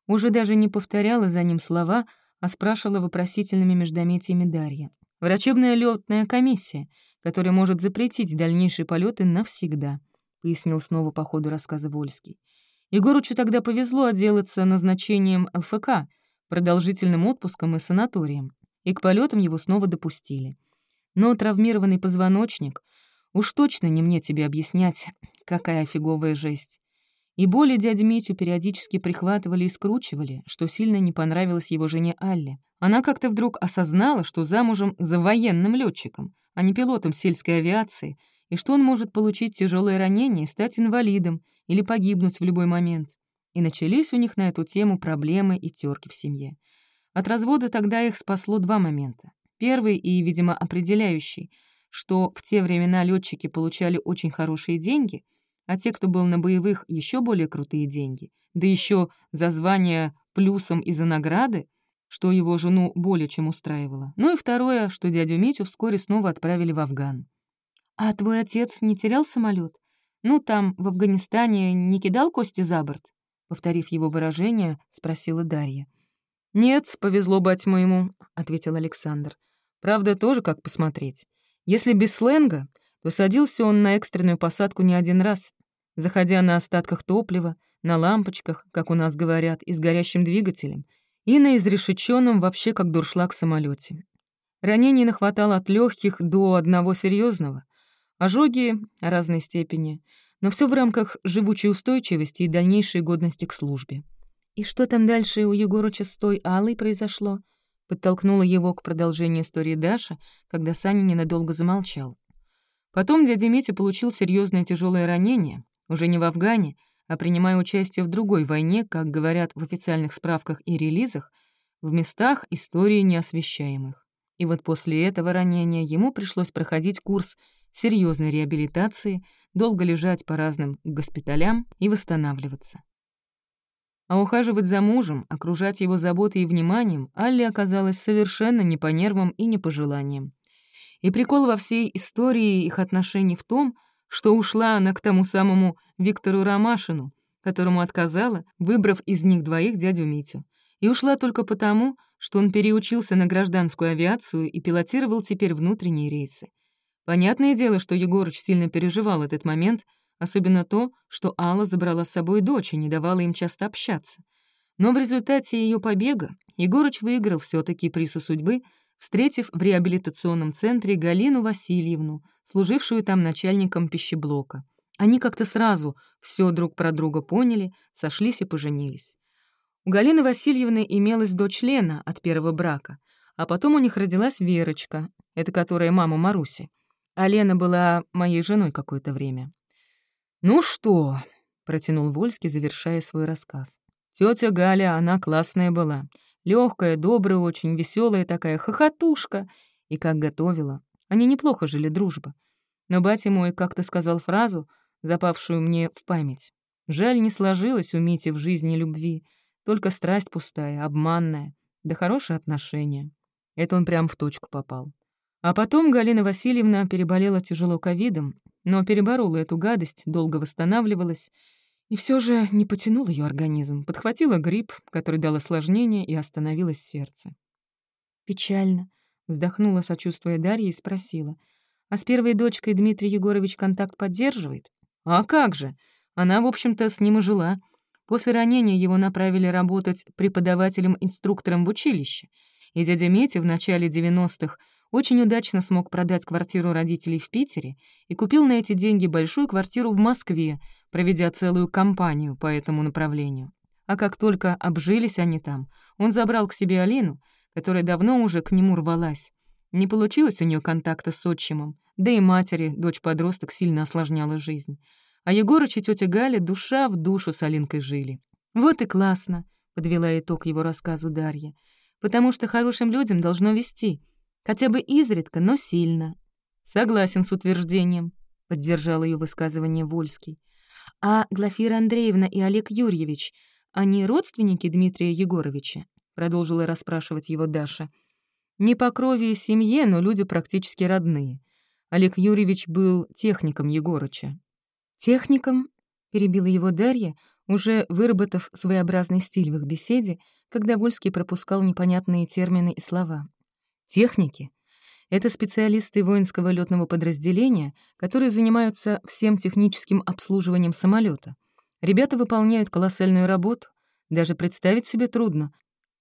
Уже даже не повторяла за ним слова, а спрашивала вопросительными междометиями Дарья. Врачебная летная комиссия, которая может запретить дальнейшие полеты навсегда, пояснил снова по ходу рассказа Вольский. Егоручу тогда повезло отделаться назначением ЛФК, продолжительным отпуском и санаторием, и к полетам его снова допустили. Но травмированный позвоночник — уж точно не мне тебе объяснять, какая фиговая жесть. И боли дядю Митю периодически прихватывали и скручивали, что сильно не понравилось его жене Алле. Она как-то вдруг осознала, что замужем за военным летчиком, а не пилотом сельской авиации, и что он может получить тяжелое ранение стать инвалидом или погибнуть в любой момент. И начались у них на эту тему проблемы и терки в семье. От развода тогда их спасло два момента. Первый и, видимо, определяющий, что в те времена летчики получали очень хорошие деньги — а те, кто был на боевых, еще более крутые деньги, да еще за звание плюсом и за награды, что его жену более чем устраивало. Ну и второе, что дядю Митю вскоре снова отправили в Афган. «А твой отец не терял самолет? Ну, там, в Афганистане, не кидал кости за борт?» Повторив его выражение, спросила Дарья. «Нет, повезло бать моему», — ответил Александр. «Правда, тоже как посмотреть. Если без сленга, то садился он на экстренную посадку не один раз, заходя на остатках топлива, на лампочках, как у нас говорят, и с горящим двигателем, и на изрешеченном вообще как дуршлаг самолете. Ранений нахватало от легких до одного серьезного, ожоги разной степени, но все в рамках живучей устойчивости и дальнейшей годности к службе. «И что там дальше у Егорыча с той Аллой произошло?» подтолкнула его к продолжению истории Даша, когда Саня ненадолго замолчал. Потом дядя Митя получил серьезное тяжелое ранение, уже не в Афгане, а принимая участие в другой войне, как говорят в официальных справках и релизах, в местах истории неосвещаемых. И вот после этого ранения ему пришлось проходить курс серьезной реабилитации, долго лежать по разным госпиталям и восстанавливаться. А ухаживать за мужем, окружать его заботой и вниманием Алле оказалось совершенно не по нервам и не по желаниям. И прикол во всей истории их отношений в том, что ушла она к тому самому Виктору Ромашину, которому отказала, выбрав из них двоих дядю Митю. И ушла только потому, что он переучился на гражданскую авиацию и пилотировал теперь внутренние рейсы. Понятное дело, что Егорыч сильно переживал этот момент, особенно то, что Алла забрала с собой дочь и не давала им часто общаться. Но в результате ее побега Егорыч выиграл все таки приз судьбы — встретив в реабилитационном центре Галину Васильевну, служившую там начальником пищеблока. Они как-то сразу все друг про друга поняли, сошлись и поженились. У Галины Васильевны имелась дочь Лена от первого брака, а потом у них родилась Верочка, это которая мама Маруси. А Лена была моей женой какое-то время. «Ну что?» — протянул Вольский, завершая свой рассказ. Тетя Галя, она классная была. Легкая, добрая очень, веселая такая, хохотушка. И как готовила. Они неплохо жили дружба. Но батя мой как-то сказал фразу, запавшую мне в память. Жаль, не сложилось у Мити в жизни любви, только страсть пустая, обманная, да хорошие отношения. Это он прям в точку попал. А потом Галина Васильевна переболела тяжело ковидом, но переборола эту гадость, долго восстанавливалась, и все же не потянул ее организм, подхватила грипп, который дал осложнение, и остановилось сердце. «Печально», — вздохнула, сочувствуя Дарья, и спросила. «А с первой дочкой Дмитрий Егорович контакт поддерживает?» «А как же! Она, в общем-то, с ним и жила. После ранения его направили работать преподавателем-инструктором в училище, и дядя Митя в начале 90-х очень удачно смог продать квартиру родителей в Питере и купил на эти деньги большую квартиру в Москве, проведя целую кампанию по этому направлению. А как только обжились они там, он забрал к себе Алину, которая давно уже к нему рвалась. Не получилось у нее контакта с отчимом, да и матери, дочь-подросток, сильно осложняла жизнь. А Егорыч и тетя Галя душа в душу с Алинкой жили. «Вот и классно», — подвела итог его рассказу Дарья, «потому что хорошим людям должно вести, хотя бы изредка, но сильно». «Согласен с утверждением», — поддержал ее высказывание Вольский. «А Глафира Андреевна и Олег Юрьевич, они родственники Дмитрия Егоровича?» — продолжила расспрашивать его Даша. «Не по крови и семье, но люди практически родные. Олег Юрьевич был техником Егорыча». «Техником?» — перебила его Дарья, уже выработав своеобразный стиль в их беседе, когда Вольский пропускал непонятные термины и слова. «Техники — это специалисты воинского летного подразделения, которые занимаются всем техническим обслуживанием самолета. Ребята выполняют колоссальную работу. Даже представить себе трудно,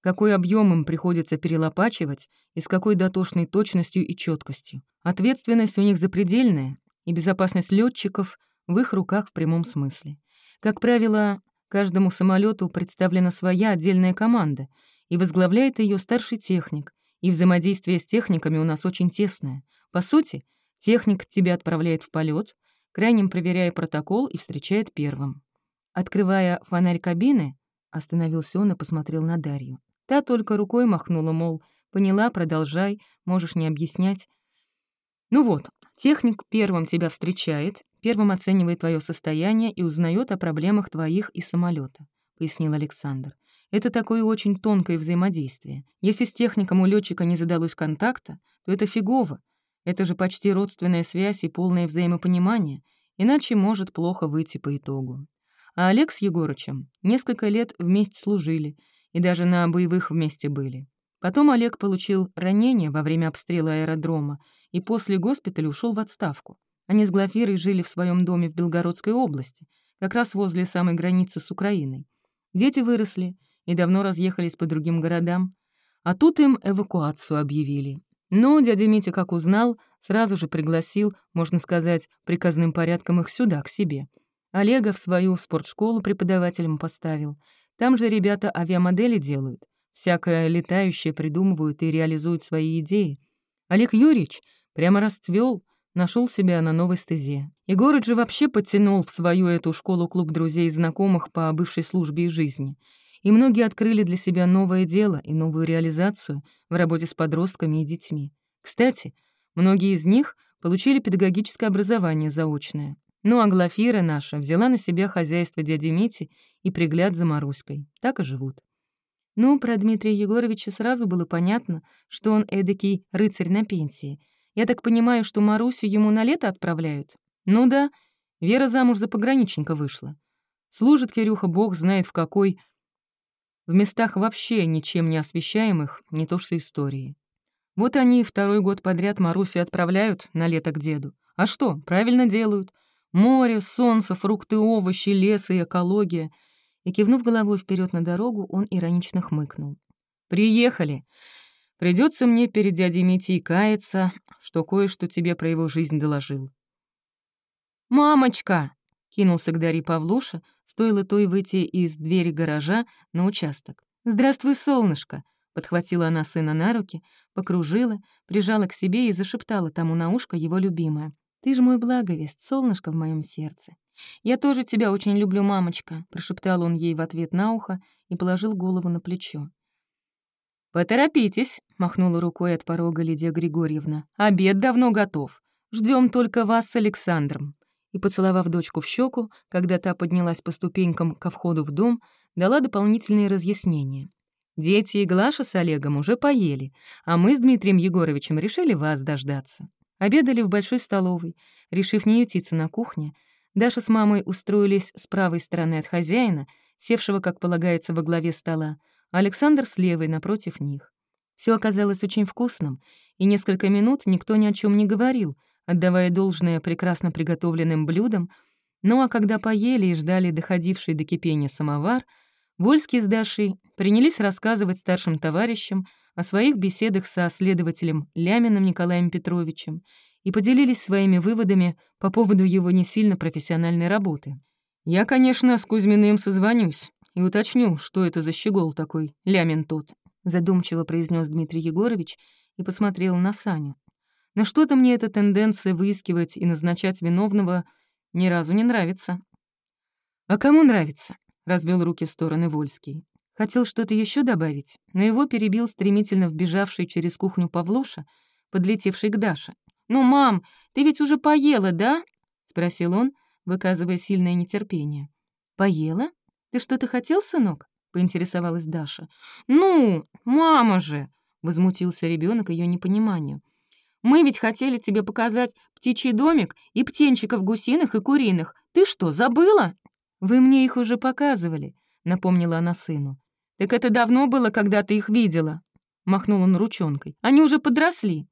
какой объем им приходится перелопачивать и с какой дотошной точностью и четкостью. Ответственность у них запредельная, и безопасность летчиков в их руках в прямом смысле. Как правило, каждому самолету представлена своя отдельная команда, и возглавляет ее старший техник, и взаимодействие с техниками у нас очень тесное. По сути, техник тебя отправляет в полет, крайним проверяя протокол и встречает первым. Открывая фонарь кабины, остановился он и посмотрел на Дарью. Та только рукой махнула, мол, поняла, продолжай, можешь не объяснять. Ну вот, техник первым тебя встречает, первым оценивает твое состояние и узнает о проблемах твоих и самолета, пояснил Александр. Это такое очень тонкое взаимодействие. Если с техником у летчика не задалось контакта, то это фигово. Это же почти родственная связь и полное взаимопонимание, иначе может плохо выйти по итогу. А Олег с Егорычем несколько лет вместе служили и даже на боевых вместе были. Потом Олег получил ранение во время обстрела аэродрома и после госпиталя ушел в отставку. Они с Глафирой жили в своем доме в Белгородской области, как раз возле самой границы с Украиной. Дети выросли и давно разъехались по другим городам. А тут им эвакуацию объявили. Но дядя Митя, как узнал, сразу же пригласил, можно сказать, приказным порядком их сюда, к себе — Олега в свою спортшколу преподавателем поставил. Там же ребята авиамодели делают. Всякое летающее придумывают и реализуют свои идеи. Олег Юрьевич прямо расцвел, нашел себя на новой стезе. И город же вообще подтянул в свою эту школу-клуб друзей и знакомых по бывшей службе и жизни. И многие открыли для себя новое дело и новую реализацию в работе с подростками и детьми. Кстати, многие из них получили педагогическое образование заочное. Ну а Глафира наша взяла на себя хозяйство дяди Мити и пригляд за Маруськой. Так и живут. Ну, про Дмитрия Егоровича сразу было понятно, что он эдакий рыцарь на пенсии. Я так понимаю, что Марусю ему на лето отправляют? Ну да, Вера замуж за пограничника вышла. Служит Кирюха бог знает в какой... В местах вообще ничем не освещаемых, не то что истории. Вот они второй год подряд Марусю отправляют на лето к деду. А что, правильно делают. Море, солнце, фрукты, овощи, лес и экология. И, кивнув головой вперед на дорогу, он иронично хмыкнул. «Приехали. Придется мне перед дядей Митей каяться, что кое-что тебе про его жизнь доложил». «Мамочка!» — кинулся к Дарье Павлуша, стоило той выйти из двери гаража на участок. «Здравствуй, солнышко!» — подхватила она сына на руки, покружила, прижала к себе и зашептала тому на ушко его любимое. «Ты же мой благовест, солнышко в моем сердце. Я тоже тебя очень люблю, мамочка», — прошептал он ей в ответ на ухо и положил голову на плечо. «Поторопитесь», — махнула рукой от порога Лидия Григорьевна. «Обед давно готов. Ждем только вас с Александром». И, поцеловав дочку в щеку, когда та поднялась по ступенькам ко входу в дом, дала дополнительные разъяснения. «Дети и Глаша с Олегом уже поели, а мы с Дмитрием Егоровичем решили вас дождаться». Обедали в большой столовой. Решив не ютиться на кухне, Даша с мамой устроились с правой стороны от хозяина, севшего, как полагается, во главе стола, Александр с левой напротив них. Все оказалось очень вкусным, и несколько минут никто ни о чем не говорил, отдавая должное прекрасно приготовленным блюдам, ну а когда поели и ждали доходивший до кипения самовар, Вольский с Дашей принялись рассказывать старшим товарищам о своих беседах со следователем Ляминым Николаем Петровичем и поделились своими выводами по поводу его не сильно профессиональной работы. «Я, конечно, с Кузьминым созвонюсь и уточню, что это за щегол такой, Лямин тот», задумчиво произнес Дмитрий Егорович и посмотрел на Саню. «Но что-то мне эта тенденция выискивать и назначать виновного ни разу не нравится». «А кому нравится?» — развел руки в стороны Вольский. Хотел что-то еще добавить, но его перебил стремительно вбежавший через кухню Павлуша, подлетевший к Даше. «Ну, мам, ты ведь уже поела, да?» — спросил он, выказывая сильное нетерпение. «Поела?» «Ты что-то хотел, сынок?» — поинтересовалась Даша. «Ну, мама же!» — возмутился ребенок ее непониманию. «Мы ведь хотели тебе показать птичий домик и птенчиков гусиных и куриных. Ты что, забыла?» «Вы мне их уже показывали», — напомнила она сыну. «Так это давно было, когда ты их видела», — махнул он ручонкой. «Они уже подросли».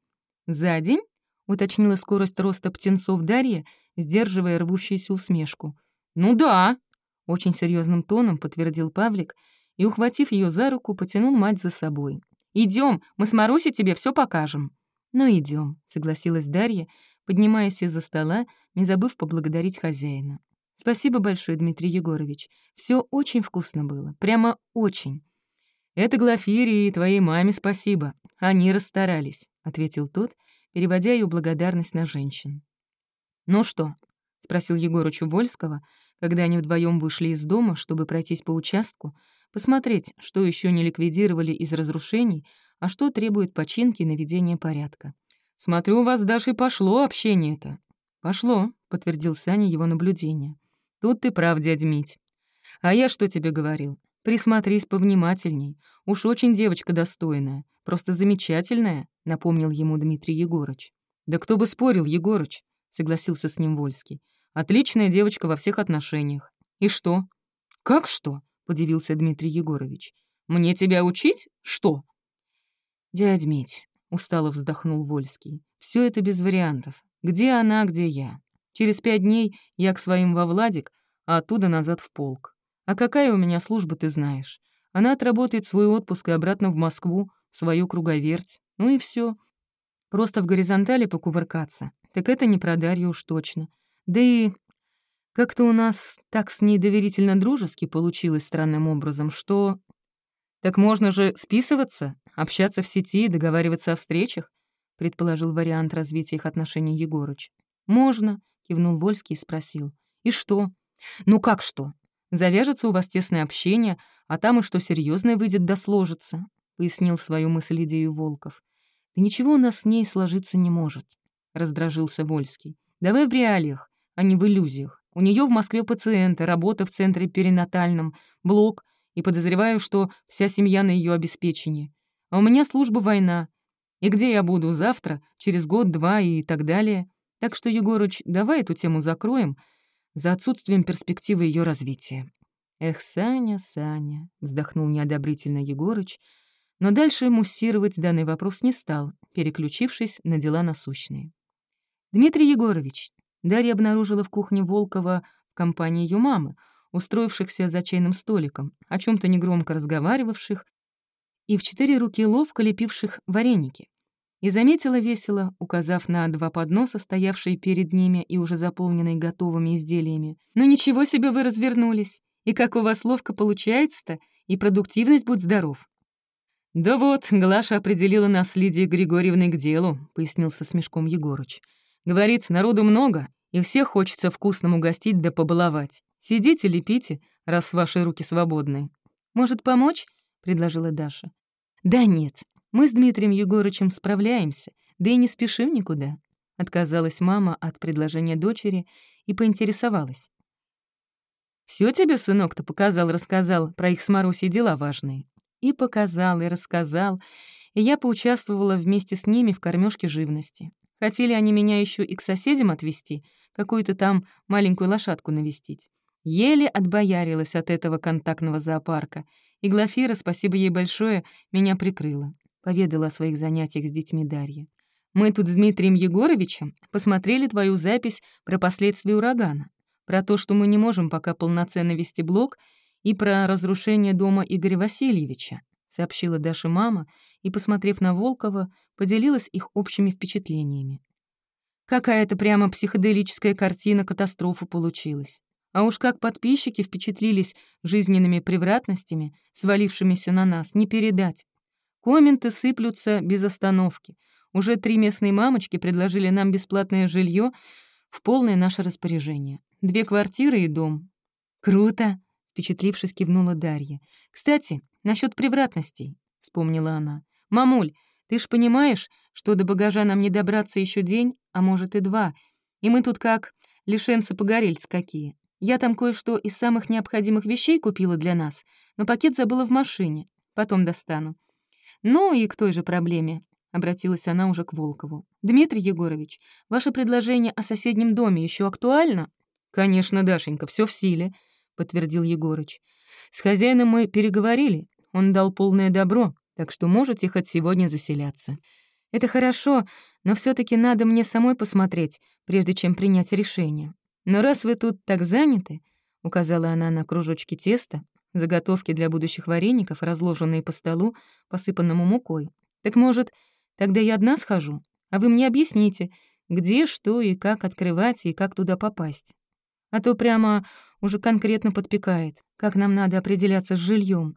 «За день?» — уточнила скорость роста птенцов Дарья, сдерживая рвущуюся усмешку. «Ну да», — очень серьезным тоном подтвердил Павлик и, ухватив ее за руку, потянул мать за собой. Идем, мы с Марусей тебе все покажем». «Ну, идем, согласилась Дарья, поднимаясь из-за стола, не забыв поблагодарить хозяина. «Спасибо большое, Дмитрий Егорович. Все очень вкусно было. Прямо очень». «Это Глафире и твоей маме спасибо. Они расстарались», — ответил тот, переводя ее благодарность на женщин. «Ну что?» — спросил Егорыч у Вольского, когда они вдвоем вышли из дома, чтобы пройтись по участку, посмотреть, что еще не ликвидировали из разрушений, а что требует починки и наведения порядка. «Смотрю, у вас даже и пошло общение-то». «Пошло», — подтвердил Саня его наблюдение. «Тут ты прав, дядь Мить. А я что тебе говорил? Присмотрись повнимательней. Уж очень девочка достойная, просто замечательная», — напомнил ему Дмитрий Егорыч. «Да кто бы спорил, Егорыч», — согласился с ним Вольский. «Отличная девочка во всех отношениях. И что?» «Как что?» — подивился Дмитрий Егорович. «Мне тебя учить? Что?» «Дядь Мить», — устало вздохнул Вольский, — «все это без вариантов. Где она, где я? Через пять дней я к своим во Владик, а оттуда назад в полк. А какая у меня служба, ты знаешь. Она отработает свой отпуск и обратно в Москву, в свою круговерть. Ну и все. Просто в горизонтали покувыркаться. Так это не про Дарью уж точно. Да и как-то у нас так с ней доверительно дружески получилось странным образом, что... «Так можно же списываться, общаться в сети и договариваться о встречах?» — предположил вариант развития их отношений Егорыч. «Можно», — кивнул Вольский и спросил. «И что?» «Ну как что? Завяжется у вас тесное общение, а там и что серьезное выйдет да сложится», — пояснил свою мысль идею Волков. «Да ничего у нас с ней сложиться не может», — раздражился Вольский. «Давай в реалиях, а не в иллюзиях. У нее в Москве пациенты, работа в центре перинатальном, блок, и подозреваю, что вся семья на ее обеспечении. А у меня служба война. И где я буду завтра, через год-два и так далее? Так что, Егорыч, давай эту тему закроем за отсутствием перспективы ее развития. «Эх, Саня, Саня», — вздохнул неодобрительно Егорыч, но дальше муссировать данный вопрос не стал, переключившись на дела насущные. «Дмитрий Егорович, Дарья обнаружила в кухне Волкова в компании ее мамы, устроившихся за чайным столиком, о чем то негромко разговаривавших и в четыре руки ловко лепивших вареники. И заметила весело, указав на два подноса, стоявшие перед ними и уже заполненные готовыми изделиями. «Ну ничего себе вы развернулись! И как у вас ловко получается-то, и продуктивность будь здоров!» «Да вот, Глаша определила нас Лидии Григорьевной к делу», — пояснил со смешком Егорыч. Говорит, народу много, и всех хочется вкусным угостить да побаловать. Сидите, лепите, раз ваши руки свободны. Может, помочь?» — предложила Даша. «Да нет, мы с Дмитрием Егорычем справляемся, да и не спешим никуда», — отказалась мама от предложения дочери и поинтересовалась. «Всё тебе, сынок-то, показал-рассказал про их с Марусей дела важные?» И показал, и рассказал, и я поучаствовала вместе с ними в кормежке живности. Хотели они меня еще и к соседям отвезти, какую-то там маленькую лошадку навестить. Еле отбоярилась от этого контактного зоопарка, и Глафира, спасибо ей большое, меня прикрыла. Поведала о своих занятиях с детьми Дарья. «Мы тут с Дмитрием Егоровичем посмотрели твою запись про последствия урагана, про то, что мы не можем пока полноценно вести блог, и про разрушение дома Игоря Васильевича сообщила Даша мама и, посмотрев на Волкова, поделилась их общими впечатлениями. Какая-то прямо психоделическая картина катастрофы получилась. А уж как подписчики впечатлились жизненными превратностями, свалившимися на нас, не передать. Комменты сыплются без остановки. Уже три местные мамочки предложили нам бесплатное жилье в полное наше распоряжение. Две квартиры и дом. «Круто!» — впечатлившись, кивнула Дарья. «Кстати, насчет превратностей», — вспомнила она. «Мамуль, ты ж понимаешь, что до багажа нам не добраться еще день, а может и два, и мы тут как лишенцы-погорельцы какие. Я там кое-что из самых необходимых вещей купила для нас, но пакет забыла в машине. Потом достану. Ну и к той же проблеме. — обратилась она уже к Волкову. «Дмитрий Егорович, ваше предложение о соседнем доме еще актуально?» «Конечно, Дашенька, все в силе», — подтвердил Егорыч. «С хозяином мы переговорили, он дал полное добро, так что можете хоть сегодня заселяться». «Это хорошо, но все таки надо мне самой посмотреть, прежде чем принять решение. Но раз вы тут так заняты», — указала она на кружочки теста, заготовки для будущих вареников, разложенные по столу, посыпанному мукой, «так, может, Тогда я одна схожу, а вы мне объясните, где, что и как открывать, и как туда попасть. А то прямо уже конкретно подпекает, как нам надо определяться с жильем.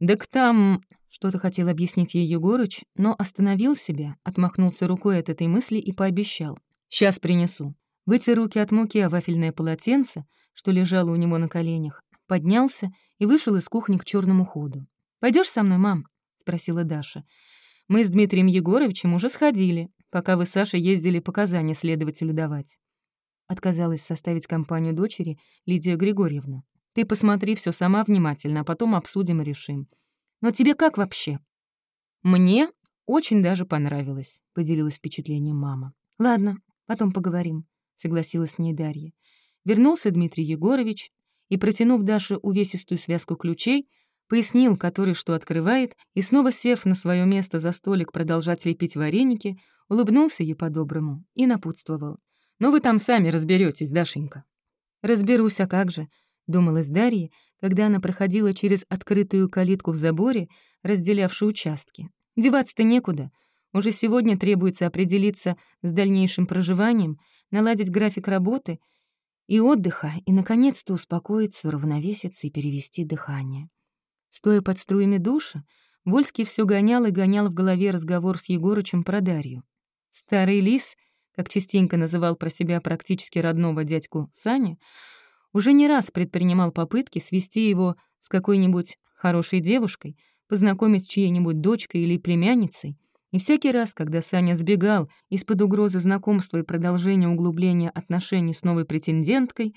«Так там...» — что-то хотел объяснить ей Егорыч, но остановил себя, отмахнулся рукой от этой мысли и пообещал. «Сейчас принесу». Вытер руки от муки о вафельное полотенце, что лежало у него на коленях, поднялся и вышел из кухни к черному ходу. Пойдешь со мной, мам?» — спросила Даша. Мы с Дмитрием Егоровичем уже сходили, пока вы с Сашей ездили показания следователю давать. Отказалась составить компанию дочери Лидия Григорьевна. Ты посмотри все сама внимательно, а потом обсудим и решим. Но тебе как вообще? Мне очень даже понравилось, поделилась впечатлением мама. Ладно, потом поговорим, согласилась с ней Дарья. Вернулся Дмитрий Егорович и, протянув Даше увесистую связку ключей, пояснил, который что открывает, и снова сев на свое место за столик продолжать лепить вареники, улыбнулся ей по-доброму и напутствовал. «Ну вы там сами разберетесь, Дашенька». «Разберусь, а как же», — думалась Дарья, когда она проходила через открытую калитку в заборе, разделявшую участки. «Деваться-то некуда. Уже сегодня требуется определиться с дальнейшим проживанием, наладить график работы и отдыха, и, наконец-то, успокоиться, уравновеситься и перевести дыхание. Стоя под струями душа, Вольский все гонял и гонял в голове разговор с Егорычем про Дарью. Старый лис, как частенько называл про себя практически родного дядьку Саня, уже не раз предпринимал попытки свести его с какой-нибудь хорошей девушкой, познакомить с чьей-нибудь дочкой или племянницей, и всякий раз, когда Саня сбегал из-под угрозы знакомства и продолжения углубления отношений с новой претенденткой,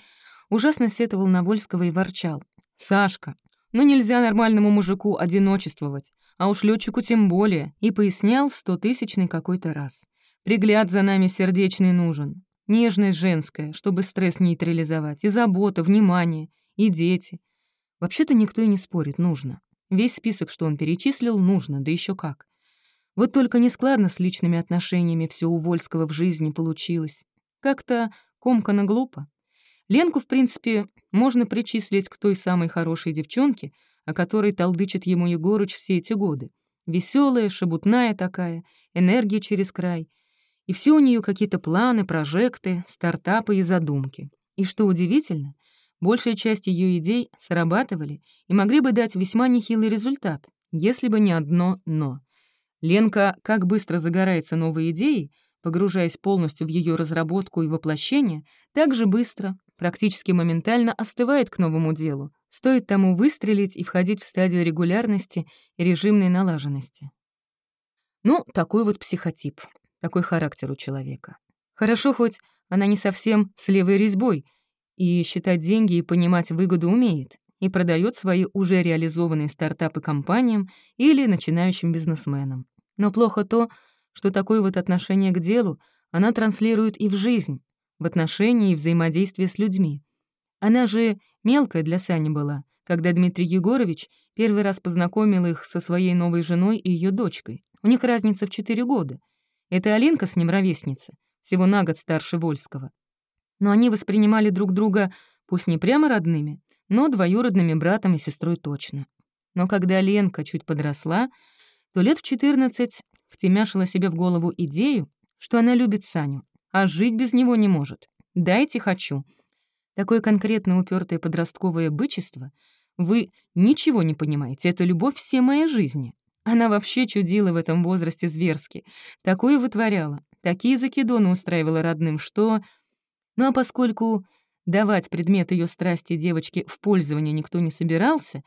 ужасно сетовал на Вольского и ворчал. «Сашка, но нельзя нормальному мужику одиночествовать, а уж летчику тем более, и пояснял в стотысячный какой-то раз. Пригляд за нами сердечный нужен, нежность женская, чтобы стресс нейтрализовать, и забота, внимание, и дети. Вообще-то никто и не спорит, нужно. Весь список, что он перечислил, нужно, да еще как. Вот только нескладно с личными отношениями все у Вольского в жизни получилось. Как-то комкано глупо. Ленку, в принципе, можно причислить к той самой хорошей девчонке, о которой толдычит ему Егорыч все эти годы. Веселая, шебутная такая, энергия через край. И все у нее какие-то планы, прожекты, стартапы и задумки. И что удивительно, большая часть ее идей срабатывали и могли бы дать весьма нехилый результат, если бы не одно «но». Ленка как быстро загорается новой идеей, погружаясь полностью в ее разработку и воплощение, так же быстро практически моментально остывает к новому делу, стоит тому выстрелить и входить в стадию регулярности и режимной налаженности. Ну, такой вот психотип, такой характер у человека. Хорошо хоть она не совсем с левой резьбой и считать деньги и понимать выгоду умеет, и продает свои уже реализованные стартапы компаниям или начинающим бизнесменам. Но плохо то, что такое вот отношение к делу она транслирует и в жизнь, в отношении и взаимодействии с людьми. Она же мелкая для Сани была, когда Дмитрий Егорович первый раз познакомил их со своей новой женой и ее дочкой. У них разница в четыре года. Это Алинка с ним ровесница, всего на год старше Вольского. Но они воспринимали друг друга пусть не прямо родными, но двоюродными братом и сестрой точно. Но когда Ленка чуть подросла, то лет в 14 втемяшила себе в голову идею, что она любит Саню, а жить без него не может. Дайте хочу. Такое конкретно упертое подростковое бычество вы ничего не понимаете, это любовь всей моей жизни. Она вообще чудила в этом возрасте зверски. Такое вытворяла, такие закидоны устраивала родным, что... Ну а поскольку давать предмет ее страсти девочке в пользование никто не собирался,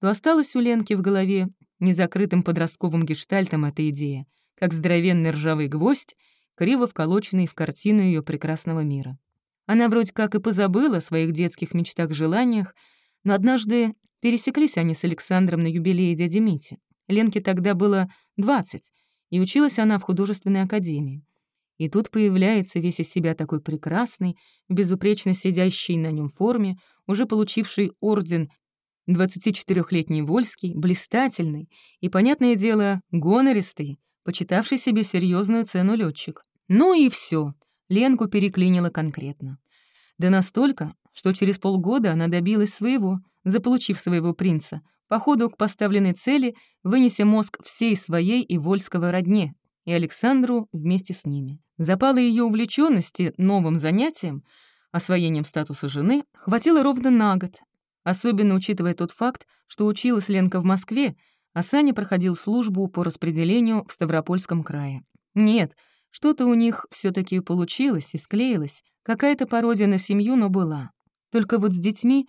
то осталась у Ленки в голове незакрытым подростковым гештальтом эта идея, как здоровенный ржавый гвоздь, криво вколоченный в картину ее прекрасного мира. Она вроде как и позабыла о своих детских мечтах-желаниях, но однажды пересеклись они с Александром на юбилее дяди Мити. Ленке тогда было 20, и училась она в художественной академии. И тут появляется весь из себя такой прекрасный, безупречно сидящий на нем форме, уже получивший орден 24-летний Вольский, блистательный и, понятное дело, гонористый, почитавший себе серьезную цену летчик. Ну и все. Ленку переклинило конкретно. Да настолько, что через полгода она добилась своего, заполучив своего принца, по ходу к поставленной цели, вынеся мозг всей своей и Вольского родне, и Александру вместе с ними. Запала ее увлеченности новым занятием, освоением статуса жены, хватило ровно на год, особенно учитывая тот факт, что училась Ленка в Москве, а Саня проходил службу по распределению в Ставропольском крае. Нет, что-то у них все таки получилось и склеилось, какая-то пародия на семью, но была. Только вот с детьми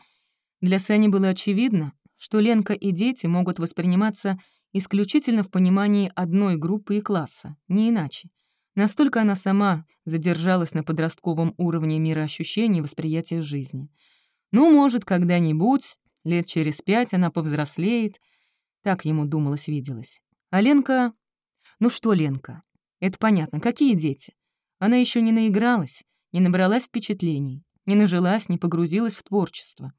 для Сани было очевидно, что Ленка и дети могут восприниматься исключительно в понимании одной группы и класса, не иначе. Настолько она сама задержалась на подростковом уровне мироощущений и восприятия жизни. Ну, может, когда-нибудь, лет через пять, она повзрослеет. Так ему думалось-виделось. А Ленка... Ну что Ленка? Это понятно. Какие дети? Она еще не наигралась, не набралась впечатлений, не нажилась, не погрузилась в творчество.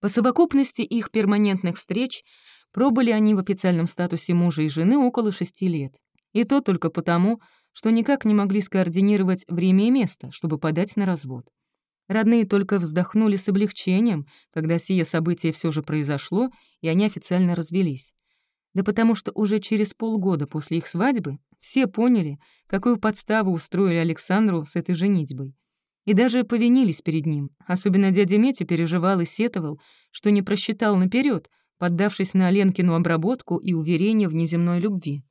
По совокупности их перманентных встреч пробыли они в официальном статусе мужа и жены около шести лет. И то только потому, что никак не могли скоординировать время и место, чтобы подать на развод. Родные только вздохнули с облегчением, когда сие событие все же произошло, и они официально развелись. Да потому что уже через полгода после их свадьбы все поняли, какую подставу устроили Александру с этой женитьбой. И даже повинились перед ним. Особенно дядя Метя переживал и сетовал, что не просчитал наперед, поддавшись на Ленкину обработку и уверение в неземной любви.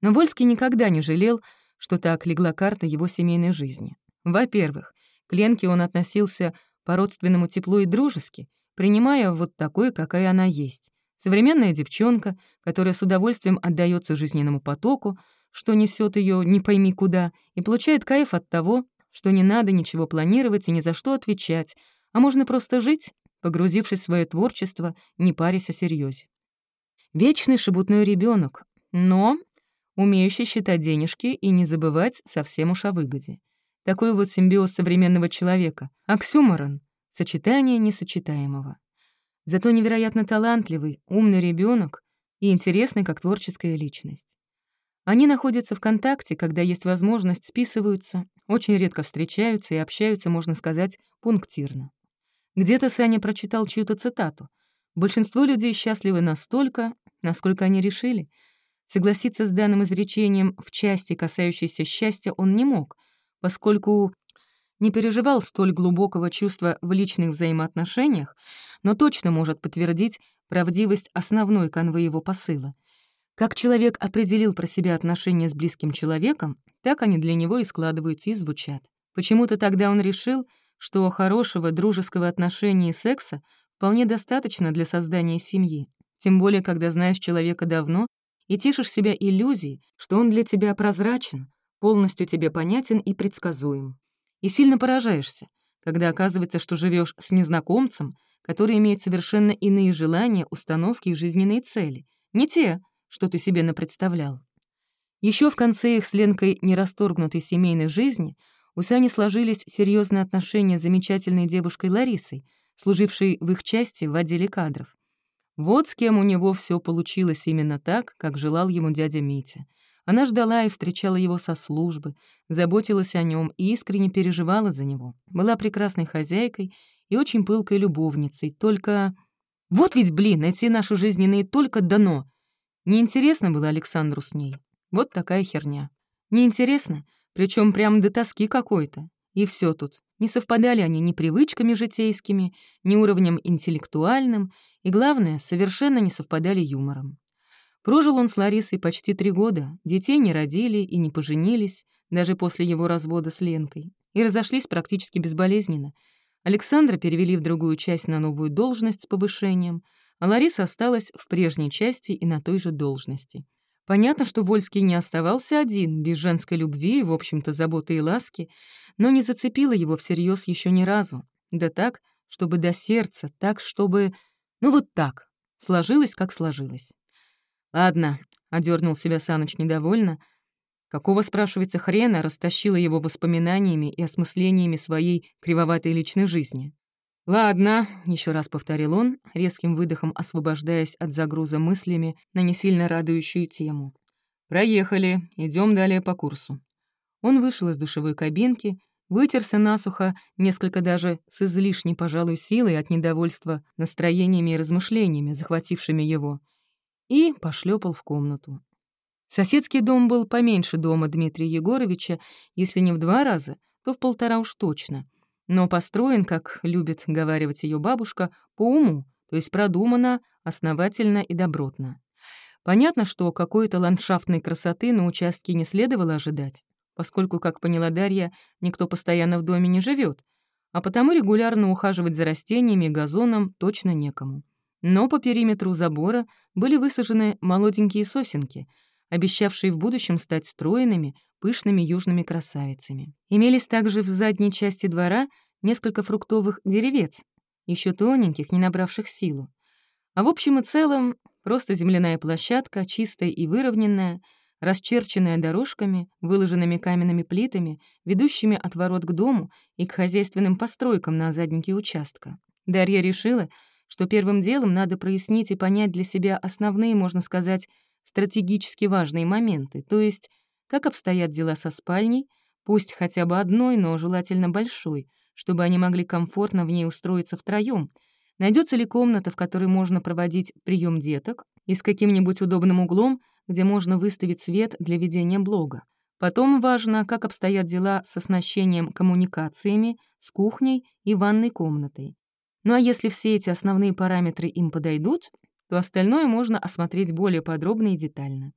Но Вольский никогда не жалел, что так легла карта его семейной жизни. Во-первых, к Ленке он относился по-родственному тепло и дружески, принимая вот такой, какая она есть. Современная девчонка, которая с удовольствием отдается жизненному потоку, что несет ее не пойми куда, и получает кайф от того, что не надо ничего планировать и ни за что отвечать, а можно просто жить, погрузившись в свое творчество, не парясь о серьезе. Вечный шебутной ребенок, но умеющий считать денежки и не забывать совсем уж о выгоде. Такой вот симбиоз современного человека. Оксюморон — сочетание несочетаемого. Зато невероятно талантливый, умный ребенок и интересный как творческая личность. Они находятся в контакте, когда есть возможность, списываются, очень редко встречаются и общаются, можно сказать, пунктирно. Где-то Саня прочитал чью-то цитату. «Большинство людей счастливы настолько, насколько они решили». Согласиться с данным изречением в части, касающейся счастья, он не мог, поскольку не переживал столь глубокого чувства в личных взаимоотношениях, но точно может подтвердить правдивость основной канвы его посыла. Как человек определил про себя отношения с близким человеком, так они для него и складываются и звучат. Почему-то тогда он решил, что хорошего дружеского отношения и секса вполне достаточно для создания семьи, тем более, когда знаешь человека давно и тишишь себя иллюзией, что он для тебя прозрачен, полностью тебе понятен и предсказуем. И сильно поражаешься, когда оказывается, что живешь с незнакомцем, который имеет совершенно иные желания, установки и жизненные цели, не те, что ты себе напредставлял. Еще в конце их с Ленкой нерасторгнутой семейной жизни у Сани сложились серьезные отношения с замечательной девушкой Ларисой, служившей в их части в отделе кадров. Вот с кем у него все получилось именно так, как желал ему дядя Митя — она ждала и встречала его со службы, заботилась о нем и искренне переживала за него. Была прекрасной хозяйкой и очень пылкой любовницей. Только... Вот ведь, блин, эти наши жизненные только дано. Неинтересно было Александру с ней. Вот такая херня. Неинтересно, причем прям до тоски какой-то. И все тут. Не совпадали они ни привычками житейскими, ни уровнем интеллектуальным, и, главное, совершенно не совпадали юмором. Прожил он с Ларисой почти три года, детей не родили и не поженились, даже после его развода с Ленкой, и разошлись практически безболезненно. Александра перевели в другую часть на новую должность с повышением, а Лариса осталась в прежней части и на той же должности. Понятно, что Вольский не оставался один, без женской любви и, в общем-то, заботы и ласки, но не зацепила его всерьез еще ни разу. Да так, чтобы до сердца, так, чтобы... Ну вот так. Сложилось, как сложилось. «Ладно», — одернул себя Саныч недовольно. Какого, спрашивается, хрена растащила его воспоминаниями и осмыслениями своей кривоватой личной жизни? «Ладно», — еще раз повторил он, резким выдохом освобождаясь от загруза мыслями на не сильно радующую тему. «Проехали, идем далее по курсу». Он вышел из душевой кабинки, вытерся насухо, несколько даже с излишней, пожалуй, силой от недовольства настроениями и размышлениями, захватившими его, и пошлепал в комнату. Соседский дом был поменьше дома Дмитрия Егоровича, если не в два раза, то в полтора уж точно — но построен, как любит говаривать ее бабушка, по уму, то есть продумано, основательно и добротно. Понятно, что какой-то ландшафтной красоты на участке не следовало ожидать, поскольку, как поняла Дарья, никто постоянно в доме не живет, а потому регулярно ухаживать за растениями и газоном точно некому. Но по периметру забора были высажены молоденькие сосенки, обещавшие в будущем стать стройными, пышными южными красавицами. Имелись также в задней части двора несколько фруктовых деревец, еще тоненьких, не набравших силу. А в общем и целом просто земляная площадка, чистая и выровненная, расчерченная дорожками, выложенными каменными плитами, ведущими от ворот к дому и к хозяйственным постройкам на заднике участка. Дарья решила, что первым делом надо прояснить и понять для себя основные, можно сказать, стратегически важные моменты, то есть как обстоят дела со спальней, пусть хотя бы одной, но желательно большой, чтобы они могли комфортно в ней устроиться втроем. Найдется ли комната, в которой можно проводить прием деток, и с каким-нибудь удобным углом, где можно выставить свет для ведения блога. Потом важно, как обстоят дела с оснащением коммуникациями, с кухней и ванной комнатой. Ну а если все эти основные параметры им подойдут, то остальное можно осмотреть более подробно и детально.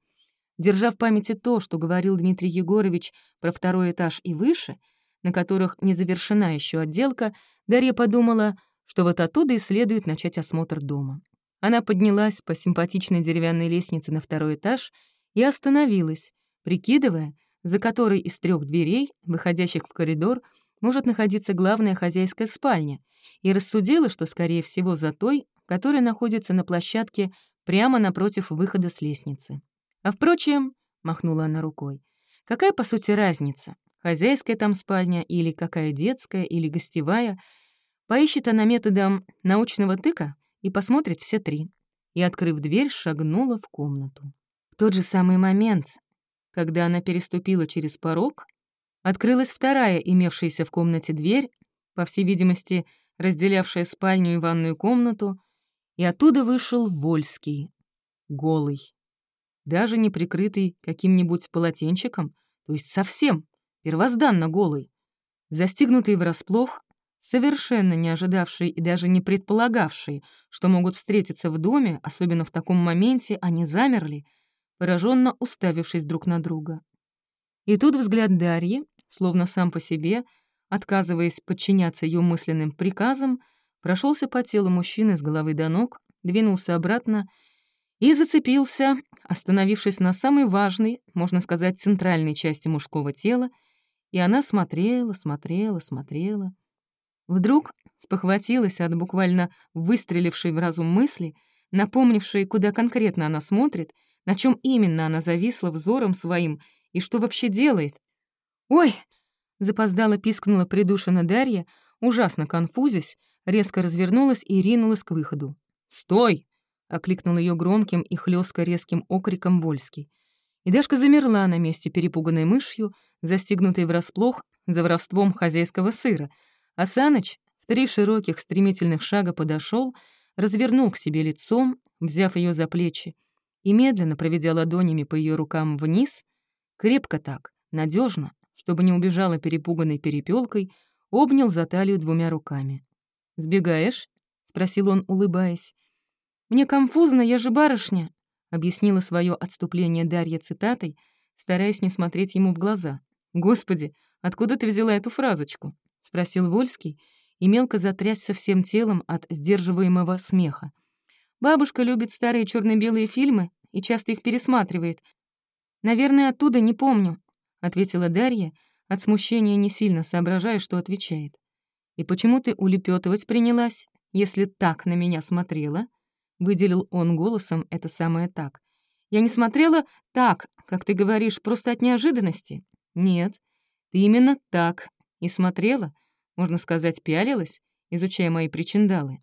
Держа в памяти то, что говорил Дмитрий Егорович про второй этаж и выше, на которых не завершена еще отделка, Дарья подумала, что вот оттуда и следует начать осмотр дома. Она поднялась по симпатичной деревянной лестнице на второй этаж и остановилась, прикидывая, за которой из трех дверей, выходящих в коридор, может находиться главная хозяйская спальня, и рассудила, что, скорее всего, за той, которая находится на площадке прямо напротив выхода с лестницы. А впрочем, — махнула она рукой, — какая, по сути, разница, хозяйская там спальня или какая детская или гостевая, поищет она методом научного тыка и посмотрит все три. И, открыв дверь, шагнула в комнату. В тот же самый момент, когда она переступила через порог, открылась вторая имевшаяся в комнате дверь, по всей видимости, разделявшая спальню и ванную комнату, и оттуда вышел Вольский, голый даже не прикрытый каким-нибудь полотенчиком, то есть совсем, первозданно голый. Застигнутый врасплох, совершенно не ожидавший и даже не предполагавший, что могут встретиться в доме, особенно в таком моменте, они замерли, пораженно уставившись друг на друга. И тут взгляд Дарьи, словно сам по себе, отказываясь подчиняться ее мысленным приказам, прошелся по телу мужчины с головы до ног, двинулся обратно и зацепился, остановившись на самой важной, можно сказать, центральной части мужского тела, и она смотрела, смотрела, смотрела. Вдруг спохватилась от буквально выстрелившей в разум мысли, напомнившей, куда конкретно она смотрит, на чем именно она зависла взором своим и что вообще делает. «Ой!» — запоздала пискнула придушена Дарья, ужасно конфузясь, резко развернулась и ринулась к выходу. «Стой!» окликнул ее громким и хлестко резким окриком Вольский. И Дашка замерла на месте перепуганной мышью, застигнутой врасплох за воровством хозяйского сыра, а Саныч в три широких стремительных шага подошел, развернул к себе лицом, взяв ее за плечи, и медленно, проведя ладонями по ее рукам вниз, крепко так, надежно, чтобы не убежала перепуганной перепелкой, обнял за талию двумя руками. «Сбегаешь?» — спросил он, улыбаясь. «Мне конфузно, я же барышня», — объяснила свое отступление Дарья цитатой, стараясь не смотреть ему в глаза. «Господи, откуда ты взяла эту фразочку?» — спросил Вольский и мелко затрясся всем телом от сдерживаемого смеха. «Бабушка любит старые черно белые фильмы и часто их пересматривает, «Наверное, оттуда не помню», — ответила Дарья, от смущения не сильно соображая, что отвечает. «И почему ты улепетывать принялась, если так на меня смотрела?» Выделил он голосом это самое «так». «Я не смотрела так, как ты говоришь, просто от неожиданности?» «Нет, ты именно так и смотрела, можно сказать, пялилась, изучая мои причиндалы».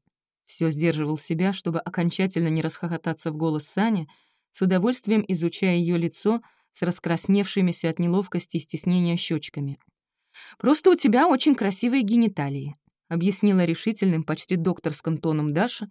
Все сдерживал себя, чтобы окончательно не расхохотаться в голос Саня, с удовольствием изучая ее лицо с раскрасневшимися от неловкости и стеснения щечками. «Просто у тебя очень красивые гениталии», — объяснила решительным, почти докторским тоном Даша,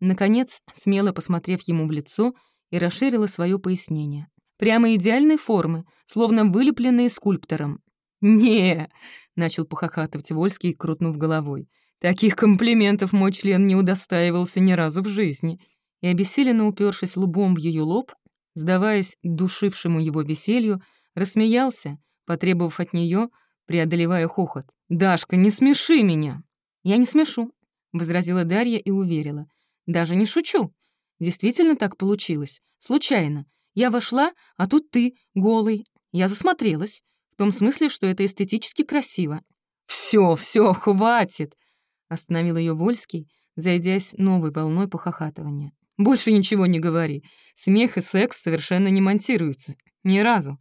наконец, смело посмотрев ему в лицо и расширила свое пояснение. «Прямо идеальной формы, словно вылепленные скульптором». «Не!» — начал похохатывать Вольский, крутнув головой. «Таких комплиментов мой член не удостаивался ни разу в жизни». И, обессиленно упершись лбом в ее лоб, сдаваясь душившему его веселью, рассмеялся, потребовав от нее, преодолевая хохот. «Дашка, не смеши меня!» «Я не смешу», — возразила Дарья и уверила. «Даже не шучу. Действительно так получилось. Случайно. Я вошла, а тут ты, голый. Я засмотрелась. В том смысле, что это эстетически красиво». «Все, все, хватит!» — остановил ее Вольский, зайдясь новой волной похохатывания. Больше ничего не говори. Смех и секс совершенно не монтируются. Ни разу.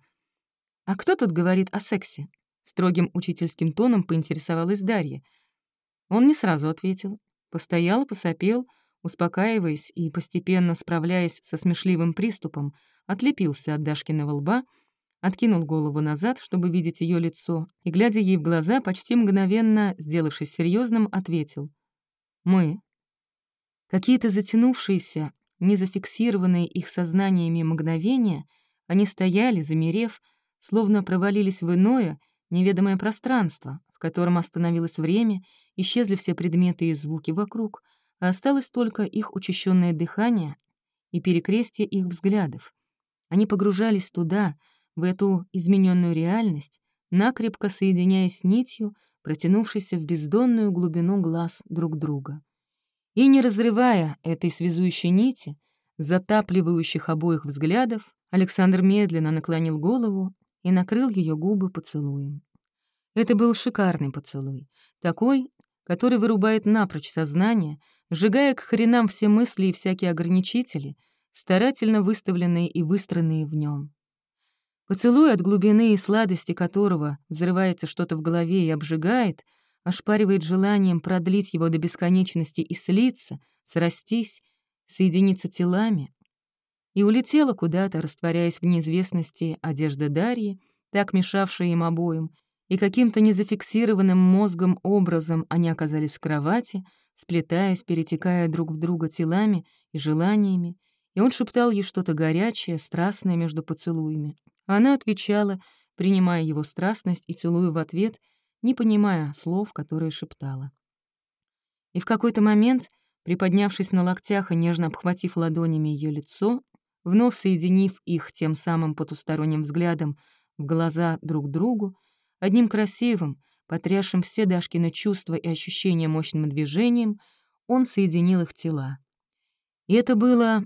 А кто тут говорит о сексе? Строгим учительским тоном поинтересовалась Дарья. Он не сразу ответил. Постоял, посопел, успокаиваясь и постепенно справляясь со смешливым приступом, отлепился от Дашкиного лба, откинул голову назад, чтобы видеть ее лицо, и, глядя ей в глаза, почти мгновенно, сделавшись серьезным, ответил. «Мы, Какие-то затянувшиеся, незафиксированные их сознаниями мгновения, они стояли, замерев, словно провалились в иное, неведомое пространство, в котором остановилось время, исчезли все предметы и звуки вокруг, а осталось только их учащенное дыхание и перекрестие их взглядов. Они погружались туда, в эту измененную реальность, накрепко соединяясь нитью, протянувшейся в бездонную глубину глаз друг друга. И не разрывая этой связующей нити, затапливающих обоих взглядов, Александр медленно наклонил голову и накрыл ее губы поцелуем. Это был шикарный поцелуй, такой, который вырубает напрочь сознание, сжигая к хренам все мысли и всякие ограничители, старательно выставленные и выстроенные в нем. Поцелуй, от глубины и сладости которого взрывается что-то в голове и обжигает — ошпаривает желанием продлить его до бесконечности и слиться, срастись, соединиться телами. И улетела куда-то, растворяясь в неизвестности одежда Дарьи, так мешавшая им обоим, и каким-то незафиксированным мозгом образом они оказались в кровати, сплетаясь, перетекая друг в друга телами и желаниями, и он шептал ей что-то горячее, страстное между поцелуями. Она отвечала, принимая его страстность и целуя в ответ — не понимая слов, которые шептала. И в какой-то момент, приподнявшись на локтях и нежно обхватив ладонями ее лицо, вновь соединив их тем самым потусторонним взглядом в глаза друг другу, одним красивым, потрясшим все Дашкины чувства и ощущения мощным движением, он соединил их тела. И это было...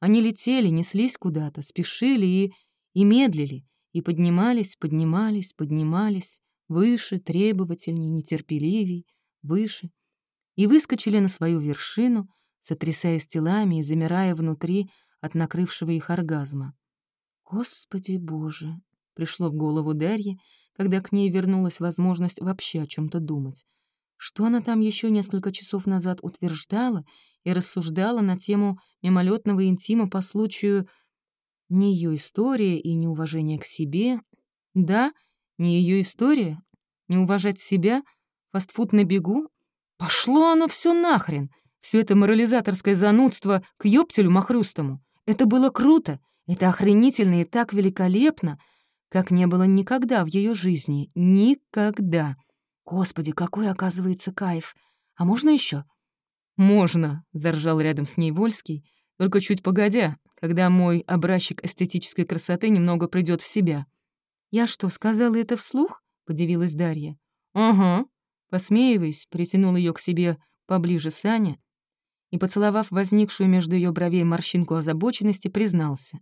Они летели, неслись куда-то, спешили и... и медлили, и поднимались, поднимались, поднимались, выше, требовательней, нетерпеливей, выше, и выскочили на свою вершину, сотрясаясь телами и замирая внутри от накрывшего их оргазма. «Господи Боже!» — пришло в голову Дарье, когда к ней вернулась возможность вообще о чем то думать. Что она там еще несколько часов назад утверждала и рассуждала на тему мимолетного интима по случаю не ее история и неуважения к себе? Да, не ее история? Не уважать себя? Фастфуд на бегу? Пошло оно все нахрен! Все это морализаторское занудство к ёптелю махрустому. Это было круто, это охренительно и так великолепно, как не было никогда в ее жизни. Никогда. Господи, какой, оказывается, кайф. А можно еще? «Можно», — заржал рядом с ней Вольский, «только чуть погодя, когда мой образчик эстетической красоты немного придет в себя». «Я что, сказала это вслух?» — подивилась Дарья. «Ага», — посмеиваясь, притянул ее к себе поближе Саня и, поцеловав возникшую между ее бровей морщинку озабоченности, признался.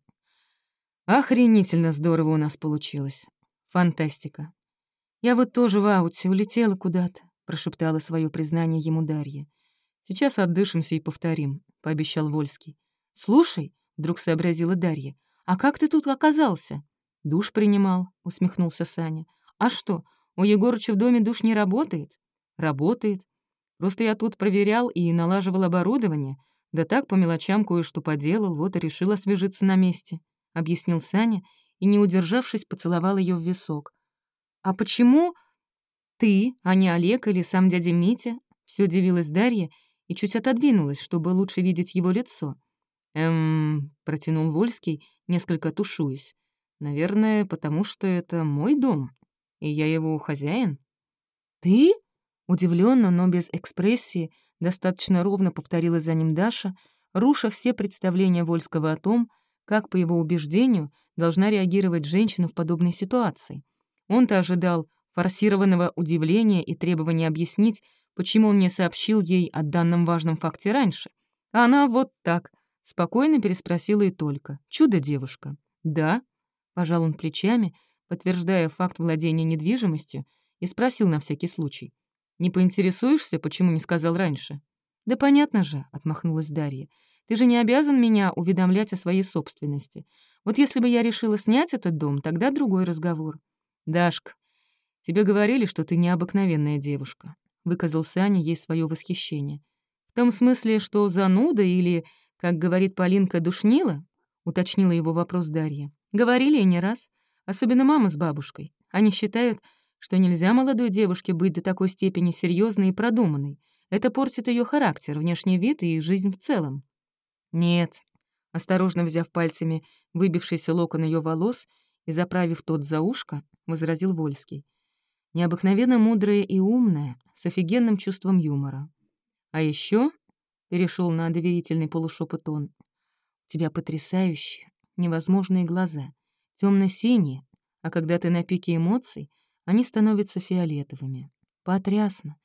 Охренительно здорово у нас получилось. Фантастика. Я вот тоже в ауте, улетела куда-то, прошептала свое признание ему Дарья. Сейчас отдышимся и повторим, пообещал Вольский. Слушай, вдруг сообразила Дарья, а как ты тут оказался? Душ принимал, усмехнулся Саня. А что, у Егорыча в доме душ не работает? Работает. Просто я тут проверял и налаживал оборудование, да так по мелочам кое-что поделал, вот и решил освежиться на месте», — объяснил Саня и, не удержавшись, поцеловал ее в висок. «А почему ты, а не Олег или сам дядя Митя?» — все удивилась Дарья и чуть отодвинулась, чтобы лучше видеть его лицо. «Эм...» — протянул Вольский, несколько тушуясь. «Наверное, потому что это мой дом, и я его хозяин». «Ты?» Удивленно, но без экспрессии, достаточно ровно повторила за ним Даша, руша все представления Вольского о том, как, по его убеждению, должна реагировать женщина в подобной ситуации. Он-то ожидал форсированного удивления и требования объяснить, почему он не сообщил ей о данном важном факте раньше. А она вот так, спокойно переспросила и только. «Чудо-девушка». «Да», — пожал он плечами, подтверждая факт владения недвижимостью, и спросил на всякий случай. Не поинтересуешься, почему не сказал раньше?» «Да понятно же», — отмахнулась Дарья. «Ты же не обязан меня уведомлять о своей собственности. Вот если бы я решила снять этот дом, тогда другой разговор». «Дашка, тебе говорили, что ты необыкновенная девушка», — выказал Саня ей свое восхищение. «В том смысле, что зануда или, как говорит Полинка, душнила?» — уточнила его вопрос Дарья. «Говорили и не раз. Особенно мама с бабушкой. Они считают, что нельзя молодой девушке быть до такой степени серьезной и продуманной. Это портит ее характер, внешний вид и жизнь в целом. Нет, осторожно взяв пальцами выбившийся локон ее волос и заправив тот за ушко, возразил Вольский. Необыкновенно мудрая и умная, с офигенным чувством юмора. А еще перешел на доверительный полушепот он. У тебя потрясающие, невозможные глаза, темно-синие, а когда ты на пике эмоций — они становятся фиолетовыми. Потрясно.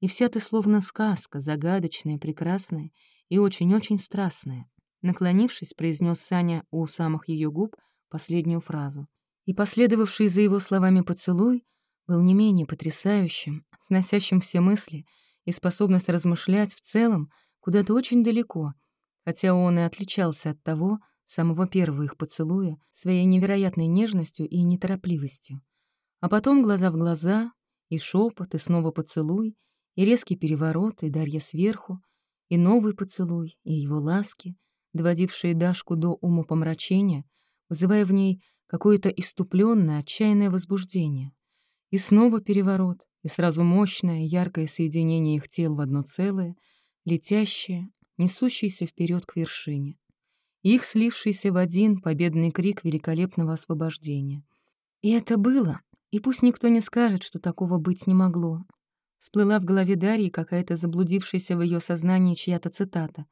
И вся ты словно сказка, загадочная, прекрасная и очень-очень страстная. Наклонившись, произнес Саня у самых ее губ последнюю фразу. И последовавший за его словами поцелуй был не менее потрясающим, сносящим все мысли и способность размышлять в целом куда-то очень далеко, хотя он и отличался от того, самого первого их поцелуя, своей невероятной нежностью и неторопливостью. А потом глаза в глаза, и шепот, и снова поцелуй, и резкий переворот, и Дарья сверху, и новый поцелуй, и его ласки, доводившие Дашку до умопомрачения, вызывая в ней какое-то иступленное, отчаянное возбуждение. И снова переворот, и сразу мощное, яркое соединение их тел в одно целое, летящее, несущееся вперед к вершине. Их слившийся в один победный крик великолепного освобождения. И это было, и пусть никто не скажет, что такого быть не могло. Всплыла в голове Дарьи какая-то заблудившаяся в ее сознании чья-то цитата.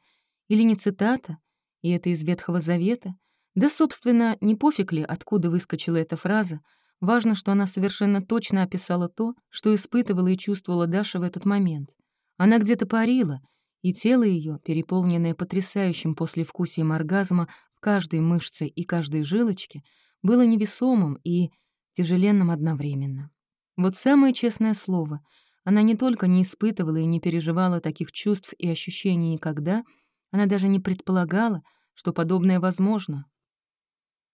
Или не цитата, и это из Ветхого Завета. Да, собственно, не пофиг ли, откуда выскочила эта фраза, важно, что она совершенно точно описала то, что испытывала и чувствовала Даша в этот момент. Она где-то парила, и тело ее, переполненное потрясающим послевкусием оргазма в каждой мышце и каждой жилочке, было невесомым и тяжеленным одновременно. Вот самое честное слово, она не только не испытывала и не переживала таких чувств и ощущений никогда, она даже не предполагала, что подобное возможно.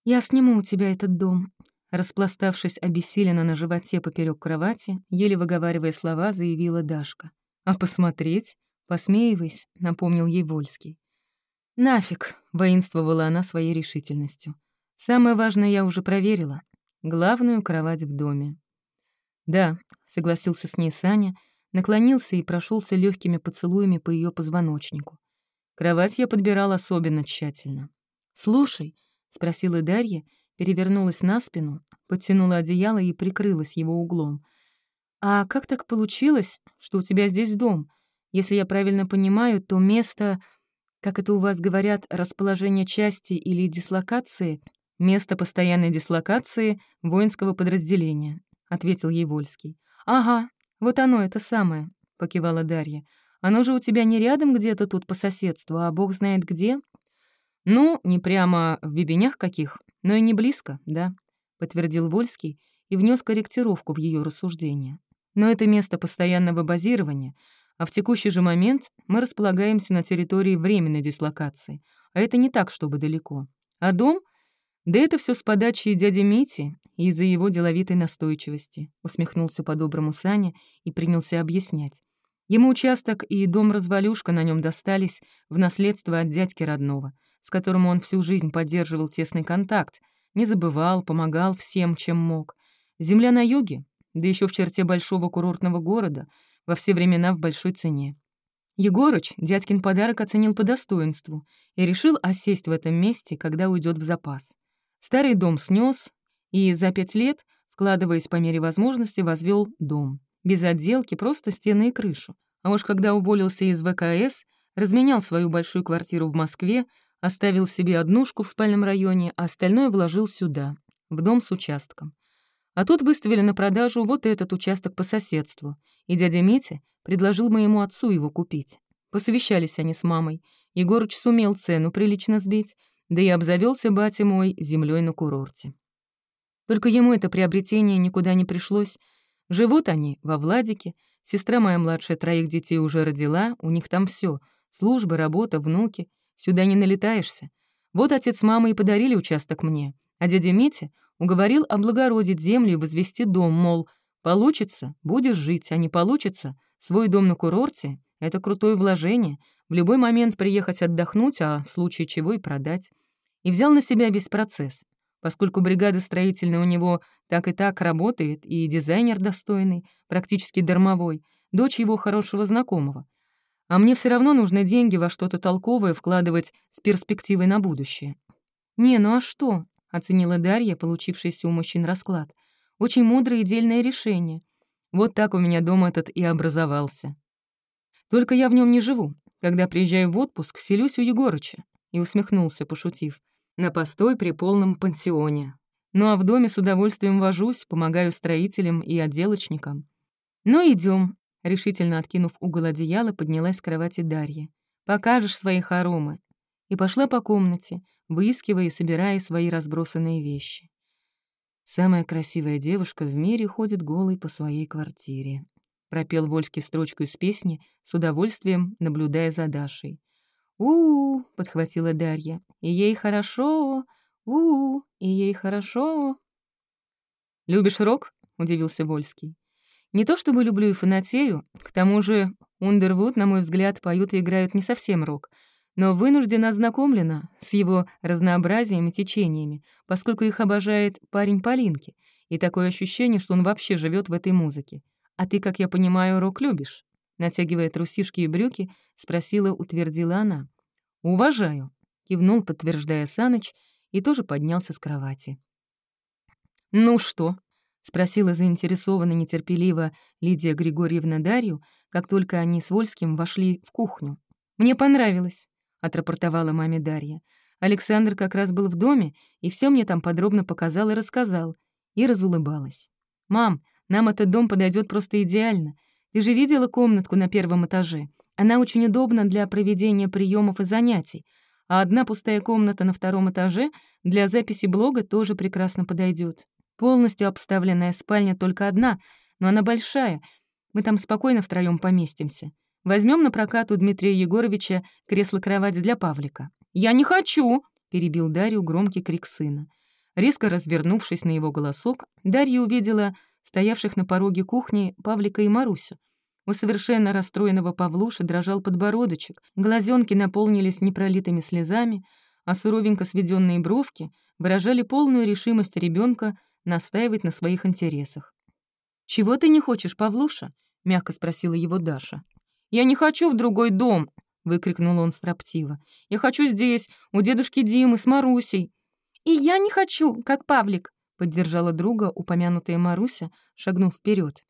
«Я сниму у тебя этот дом», распластавшись обессиленно на животе поперек кровати, еле выговаривая слова, заявила Дашка. «А посмотреть?» — посмеиваясь, напомнил ей Вольский. «Нафиг!» — воинствовала она своей решительностью. «Самое важное я уже проверила главную кровать в доме. «Да», — согласился с ней Саня, наклонился и прошелся легкими поцелуями по ее позвоночнику. Кровать я подбирал особенно тщательно. «Слушай», — спросила Дарья, перевернулась на спину, подтянула одеяло и прикрылась его углом. «А как так получилось, что у тебя здесь дом? Если я правильно понимаю, то место, как это у вас говорят, расположение части или дислокации «Место постоянной дислокации воинского подразделения», — ответил ей Вольский. «Ага, вот оно, это самое», — покивала Дарья. «Оно же у тебя не рядом где-то тут по соседству, а бог знает где?» «Ну, не прямо в бебенях каких», — но и не близко, да», — подтвердил Вольский и внес корректировку в ее рассуждение. «Но это место постоянного базирования, а в текущий же момент мы располагаемся на территории временной дислокации, а это не так, чтобы далеко. А дом — «Да это все с подачи дяди Мити и из-за его деловитой настойчивости», усмехнулся по-доброму Саня и принялся объяснять. Ему участок и дом-развалюшка на нем достались в наследство от дядьки родного, с которым он всю жизнь поддерживал тесный контакт, не забывал, помогал всем, чем мог. Земля на юге, да еще в черте большого курортного города, во все времена в большой цене. Егорыч дядькин подарок оценил по достоинству и решил осесть в этом месте, когда уйдет в запас. Старый дом снес и за пять лет, вкладываясь по мере возможности, возвел дом. Без отделки, просто стены и крышу. А уж когда уволился из ВКС, разменял свою большую квартиру в Москве, оставил себе однушку в спальном районе, а остальное вложил сюда, в дом с участком. А тут выставили на продажу вот этот участок по соседству, и дядя Митя предложил моему отцу его купить. Посовещались они с мамой. Егорыч сумел цену прилично сбить, да и обзавелся батя мой землей на курорте. Только ему это приобретение никуда не пришлось. Живут они во Владике, сестра моя младшая троих детей уже родила, у них там все: служба, работа, внуки. Сюда не налетаешься. Вот отец с мамой и подарили участок мне, а дядя Митя уговорил облагородить землю и возвести дом, мол, получится — будешь жить, а не получится — свой дом на курорте — это крутое вложение, в любой момент приехать отдохнуть, а в случае чего и продать и взял на себя весь процесс, поскольку бригада строительная у него так и так работает, и дизайнер достойный, практически дармовой, дочь его хорошего знакомого. А мне все равно нужны деньги во что-то толковое вкладывать с перспективой на будущее. «Не, ну а что?» — оценила Дарья, получившийся у мужчин расклад. «Очень мудрое и дельное решение. Вот так у меня дом этот и образовался. Только я в нем не живу. Когда приезжаю в отпуск, селюсь у Егорыча». И усмехнулся, пошутив на постой при полном пансионе. Ну а в доме с удовольствием вожусь, помогаю строителям и отделочникам. «Ну, идем, решительно откинув угол одеяла, поднялась с кровати Дарья. «Покажешь свои хоромы». И пошла по комнате, выискивая и собирая свои разбросанные вещи. «Самая красивая девушка в мире ходит голой по своей квартире», пропел Вольский строчку из песни, с удовольствием наблюдая за Дашей. «У-у-у», — подхватила Дарья, — «и ей хорошо, у-у, и ей хорошо». «Любишь рок?» — удивился Вольский. «Не то чтобы люблю и фанатею, к тому же Ундервуд, на мой взгляд, поют и играют не совсем рок, но вынуждена ознакомлена с его разнообразием и течениями, поскольку их обожает парень Полинки, и такое ощущение, что он вообще живет в этой музыке. А ты, как я понимаю, рок любишь?» Натягивая трусишки и брюки, спросила, утвердила она. «Уважаю», — кивнул, подтверждая Саныч, и тоже поднялся с кровати. «Ну что?» — спросила заинтересованно нетерпеливо Лидия Григорьевна Дарью, как только они с Вольским вошли в кухню. «Мне понравилось», — отрапортовала маме Дарья. Александр как раз был в доме, и все мне там подробно показал и рассказал, и разулыбалась. «Мам, нам этот дом подойдет просто идеально. Ты же видела комнатку на первом этаже? Она очень удобна для проведения приемов и занятий, а одна пустая комната на втором этаже для записи блога тоже прекрасно подойдет. Полностью обставленная спальня только одна, но она большая. Мы там спокойно втроем поместимся. Возьмем на прокат у Дмитрия Егоровича кресло-кровать для Павлика. «Я не хочу!» — перебил Дарью громкий крик сына. Резко развернувшись на его голосок, Дарья увидела стоявших на пороге кухни Павлика и Марусю. У совершенно расстроенного Павлуша дрожал подбородочек, глазенки наполнились непролитыми слезами, а суровенько сведенные бровки выражали полную решимость ребенка настаивать на своих интересах. «Чего ты не хочешь, Павлуша?» — мягко спросила его Даша. «Я не хочу в другой дом!» — выкрикнул он строптиво. «Я хочу здесь, у дедушки Димы с Марусей». «И я не хочу, как Павлик!» — поддержала друга упомянутая Маруся, шагнув вперед.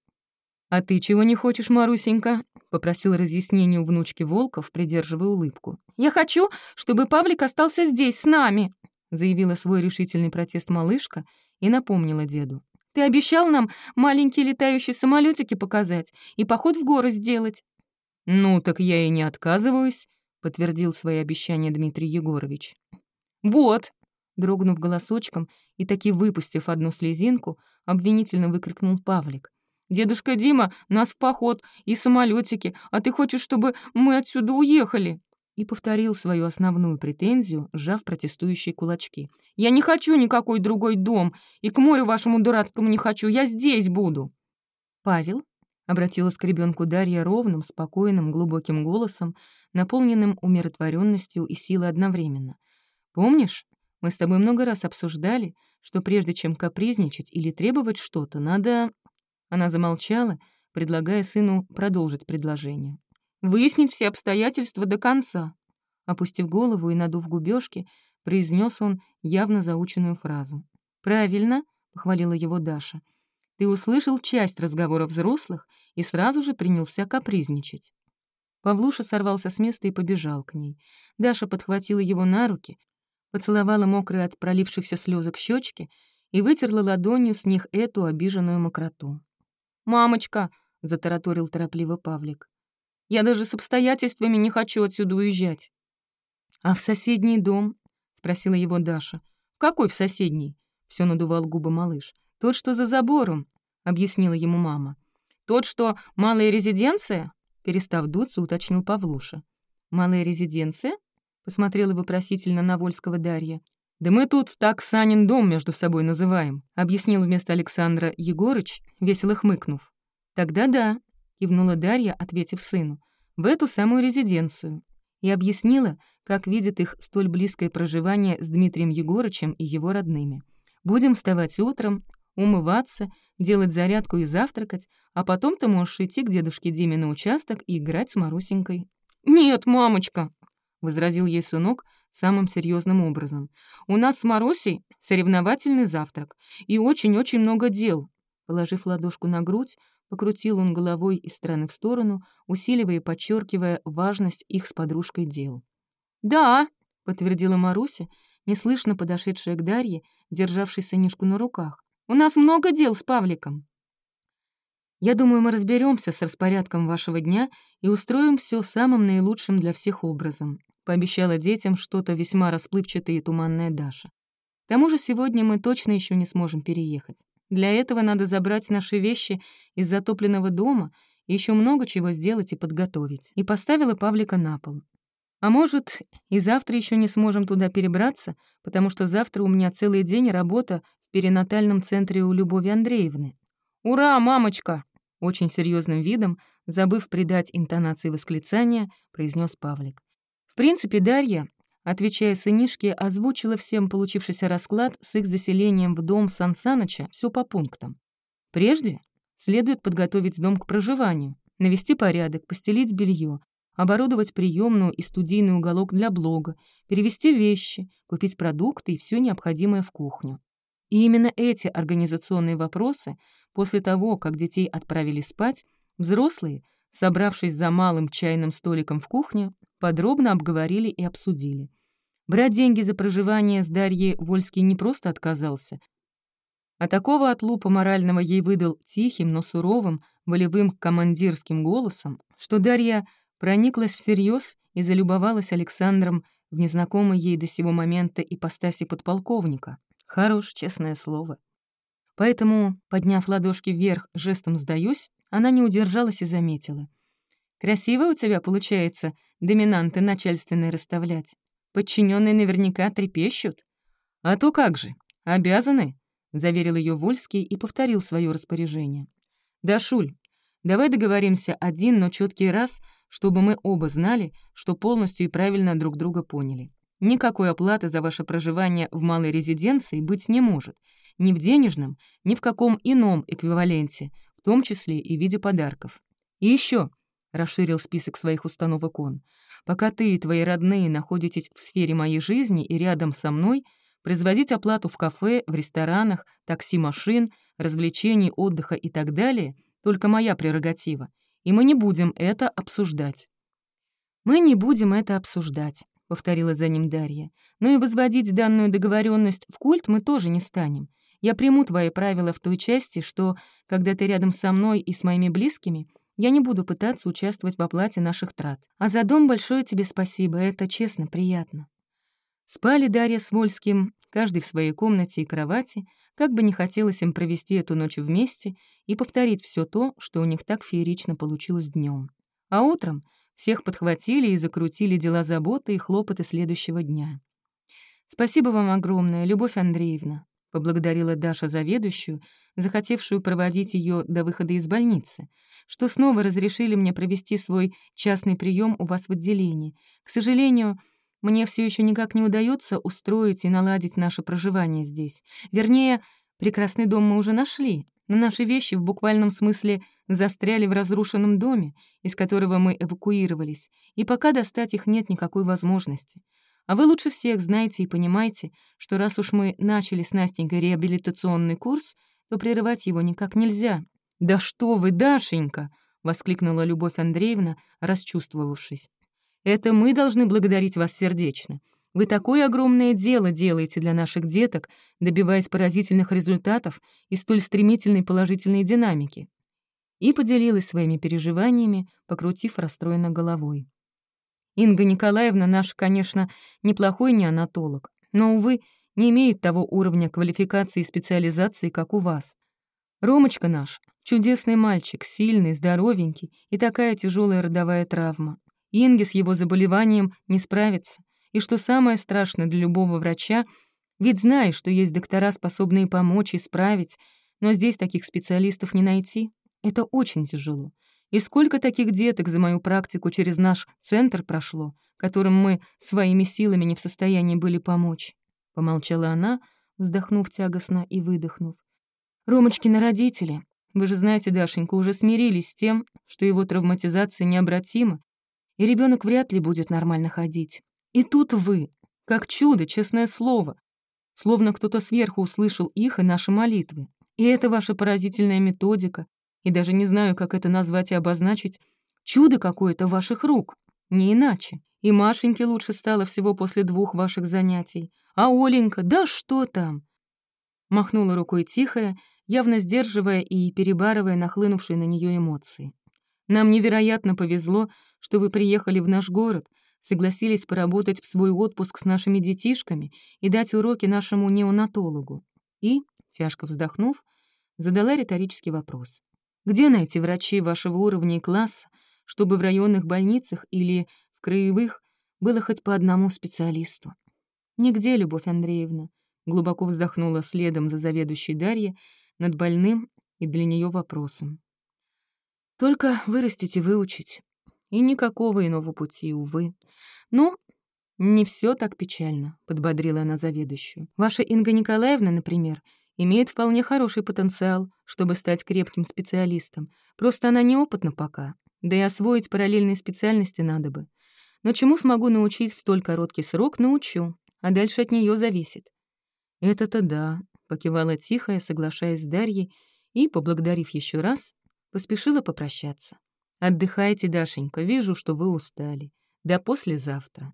«А ты чего не хочешь, Марусенька?» — попросил разъяснение у внучки Волков, придерживая улыбку. «Я хочу, чтобы Павлик остался здесь, с нами!» — заявила свой решительный протест малышка и напомнила деду. «Ты обещал нам маленькие летающие самолетики показать и поход в горы сделать». «Ну, так я и не отказываюсь», — подтвердил свои обещания Дмитрий Егорович. «Вот», Дрогнув голосочком и таки выпустив одну слезинку, обвинительно выкрикнул Павлик. «Дедушка Дима нас в поход и самолетики, а ты хочешь, чтобы мы отсюда уехали?» И повторил свою основную претензию, сжав протестующие кулачки. «Я не хочу никакой другой дом, и к морю вашему дурацкому не хочу, я здесь буду!» «Павел?» — обратилась к ребенку Дарья ровным, спокойным, глубоким голосом, наполненным умиротворенностью и силой одновременно. «Помнишь, мы с тобой много раз обсуждали, что прежде чем капризничать или требовать что-то, надо...» Она замолчала, предлагая сыну продолжить предложение. «Выяснить все обстоятельства до конца». Опустив голову и надув губёшки, произнес он явно заученную фразу. «Правильно», — похвалила его Даша. «Ты услышал часть разговора взрослых и сразу же принялся капризничать». Павлуша сорвался с места и побежал к ней. Даша подхватила его на руки, поцеловала мокрые от пролившихся слезок щечки и вытерла ладонью с них эту обиженную мокроту. «Мамочка!» — затараторил торопливо Павлик. «Я даже с обстоятельствами не хочу отсюда уезжать». «А в соседний дом?» — спросила его Даша. «В какой в соседний?» — все надувал губы малыш. «Тот, что за забором», — объяснила ему мама. «Тот, что малая резиденция?» — перестав дуться, уточнил Павлуша. «Малая резиденция?» — посмотрела вопросительно на Вольского Дарья. «Да мы тут так Санин дом между собой называем», — объяснил вместо Александра Егорыч, весело хмыкнув. «Тогда да», — кивнула Дарья, ответив сыну, — «в эту самую резиденцию». И объяснила, как видит их столь близкое проживание с Дмитрием Егорычем и его родными. «Будем вставать утром, умываться, делать зарядку и завтракать, а потом ты можешь идти к дедушке Диме на участок и играть с Марусенькой». «Нет, мамочка», — возразил ей сынок самым серьезным образом. «У нас с Марусей соревновательный завтрак и очень-очень много дел». Положив ладошку на грудь, покрутил он головой из стороны в сторону, усиливая и подчеркивая важность их с подружкой дел. «Да», — подтвердила Маруся, неслышно подошедшая к Дарье, державшей сынишку на руках. «У нас много дел с Павликом». «Я думаю, мы разберемся с распорядком вашего дня и устроим все самым наилучшим для всех образом», пообещала детям что-то весьма расплывчатое и туманное Даша. К тому же сегодня мы точно еще не сможем переехать. Для этого надо забрать наши вещи из затопленного дома и еще много чего сделать и подготовить. И поставила Павлика на пол. А может, и завтра еще не сможем туда перебраться, потому что завтра у меня целый день работа в перинатальном центре у Любови Андреевны. «Ура, мамочка!» Очень серьезным видом, забыв придать интонации восклицания, произнес Павлик. В принципе, Дарья, отвечая сынишке, озвучила всем получившийся расклад с их заселением в дом Сан Саныча все по пунктам. Прежде следует подготовить дом к проживанию, навести порядок, постелить белье, оборудовать приемную и студийный уголок для блога, перевести вещи, купить продукты и все необходимое в кухню. И именно эти организационные вопросы, после того, как детей отправили спать, взрослые, собравшись за малым чайным столиком в кухне, подробно обговорили и обсудили. Брать деньги за проживание с Дарьей Вольский не просто отказался, а такого отлупа морального ей выдал тихим, но суровым, волевым командирским голосом, что Дарья прониклась всерьез и залюбовалась Александром в незнакомой ей до сего момента ипостаси подполковника. Хорош, честное слово. Поэтому, подняв ладошки вверх, жестом «сдаюсь», она не удержалась и заметила. «Красиво у тебя получается доминанты начальственные расставлять. Подчиненные наверняка трепещут. А то как же, обязаны, — заверил ее Вольский и повторил свое распоряжение. «Да, Шуль, давай договоримся один, но четкий раз, чтобы мы оба знали, что полностью и правильно друг друга поняли. Никакой оплаты за ваше проживание в малой резиденции быть не может, ни в денежном, ни в каком ином эквиваленте, в том числе и в виде подарков. И еще, — расширил список своих установок он. «Пока ты и твои родные находитесь в сфере моей жизни и рядом со мной, производить оплату в кафе, в ресторанах, такси-машин, развлечений, отдыха и так далее — только моя прерогатива, и мы не будем это обсуждать». «Мы не будем это обсуждать», — повторила за ним Дарья. «Но и возводить данную договоренность в культ мы тоже не станем. Я приму твои правила в той части, что, когда ты рядом со мной и с моими близкими — я не буду пытаться участвовать в оплате наших трат. А за дом большое тебе спасибо, это честно, приятно». Спали Дарья с Вольским, каждый в своей комнате и кровати, как бы не хотелось им провести эту ночь вместе и повторить все то, что у них так феерично получилось днем. А утром всех подхватили и закрутили дела заботы и хлопоты следующего дня. «Спасибо вам огромное, Любовь Андреевна», — поблагодарила Даша заведующую, захотевшую проводить ее до выхода из больницы, что снова разрешили мне провести свой частный прием у вас в отделении. К сожалению, мне все еще никак не удается устроить и наладить наше проживание здесь. Вернее, прекрасный дом мы уже нашли, но наши вещи в буквальном смысле застряли в разрушенном доме, из которого мы эвакуировались, и пока достать их нет никакой возможности. А вы лучше всех знаете и понимаете, что раз уж мы начали с Настенькой реабилитационный курс, то прерывать его никак нельзя. «Да что вы, Дашенька!» — воскликнула Любовь Андреевна, расчувствовавшись. Это мы должны благодарить вас сердечно. Вы такое огромное дело делаете для наших деток, добиваясь поразительных результатов и столь стремительной положительной динамики». И поделилась своими переживаниями, покрутив расстроенно головой. Инга Николаевна наш, конечно, неплохой неонатолог, но, увы, не имеет того уровня квалификации и специализации, как у вас. Ромочка наш — чудесный мальчик, сильный, здоровенький и такая тяжелая родовая травма. Инге с его заболеванием не справится. И что самое страшное для любого врача, ведь знаешь, что есть доктора, способные помочь, исправить, но здесь таких специалистов не найти. Это очень тяжело. И сколько таких деток за мою практику через наш центр прошло, которым мы своими силами не в состоянии были помочь. Помолчала она, вздохнув тягостно и выдохнув. Ромочкины родители, вы же знаете, Дашенька, уже смирились с тем, что его травматизация необратима, и ребенок вряд ли будет нормально ходить. И тут вы, как чудо, честное слово, словно кто-то сверху услышал их и наши молитвы. И это ваша поразительная методика, и даже не знаю, как это назвать и обозначить, чудо какое-то ваших рук, не иначе. И Машеньке лучше стало всего после двух ваших занятий. А Оленька, да что там? Махнула рукой тихая, явно сдерживая и перебарывая нахлынувшие на нее эмоции. Нам невероятно повезло, что вы приехали в наш город, согласились поработать в свой отпуск с нашими детишками и дать уроки нашему неонатологу. И, тяжко вздохнув, задала риторический вопрос. Где найти врачей вашего уровня и класса, чтобы в районных больницах или в краевых было хоть по одному специалисту? Нигде, Любовь Андреевна. Глубоко вздохнула следом за заведующей Дарья над больным и для нее вопросом. Только вырастить и выучить. И никакого иного пути, увы. Ну, не все так печально, подбодрила она заведующую. Ваша Инга Николаевна, например, имеет вполне хороший потенциал, чтобы стать крепким специалистом. Просто она неопытна пока. Да и освоить параллельные специальности надо бы. Но чему смогу научить в столь короткий срок, научу, а дальше от нее зависит. «Это-то да», — покивала тихая, соглашаясь с Дарьей, и, поблагодарив еще раз, Поспешила попрощаться. «Отдыхайте, Дашенька, вижу, что вы устали. До послезавтра».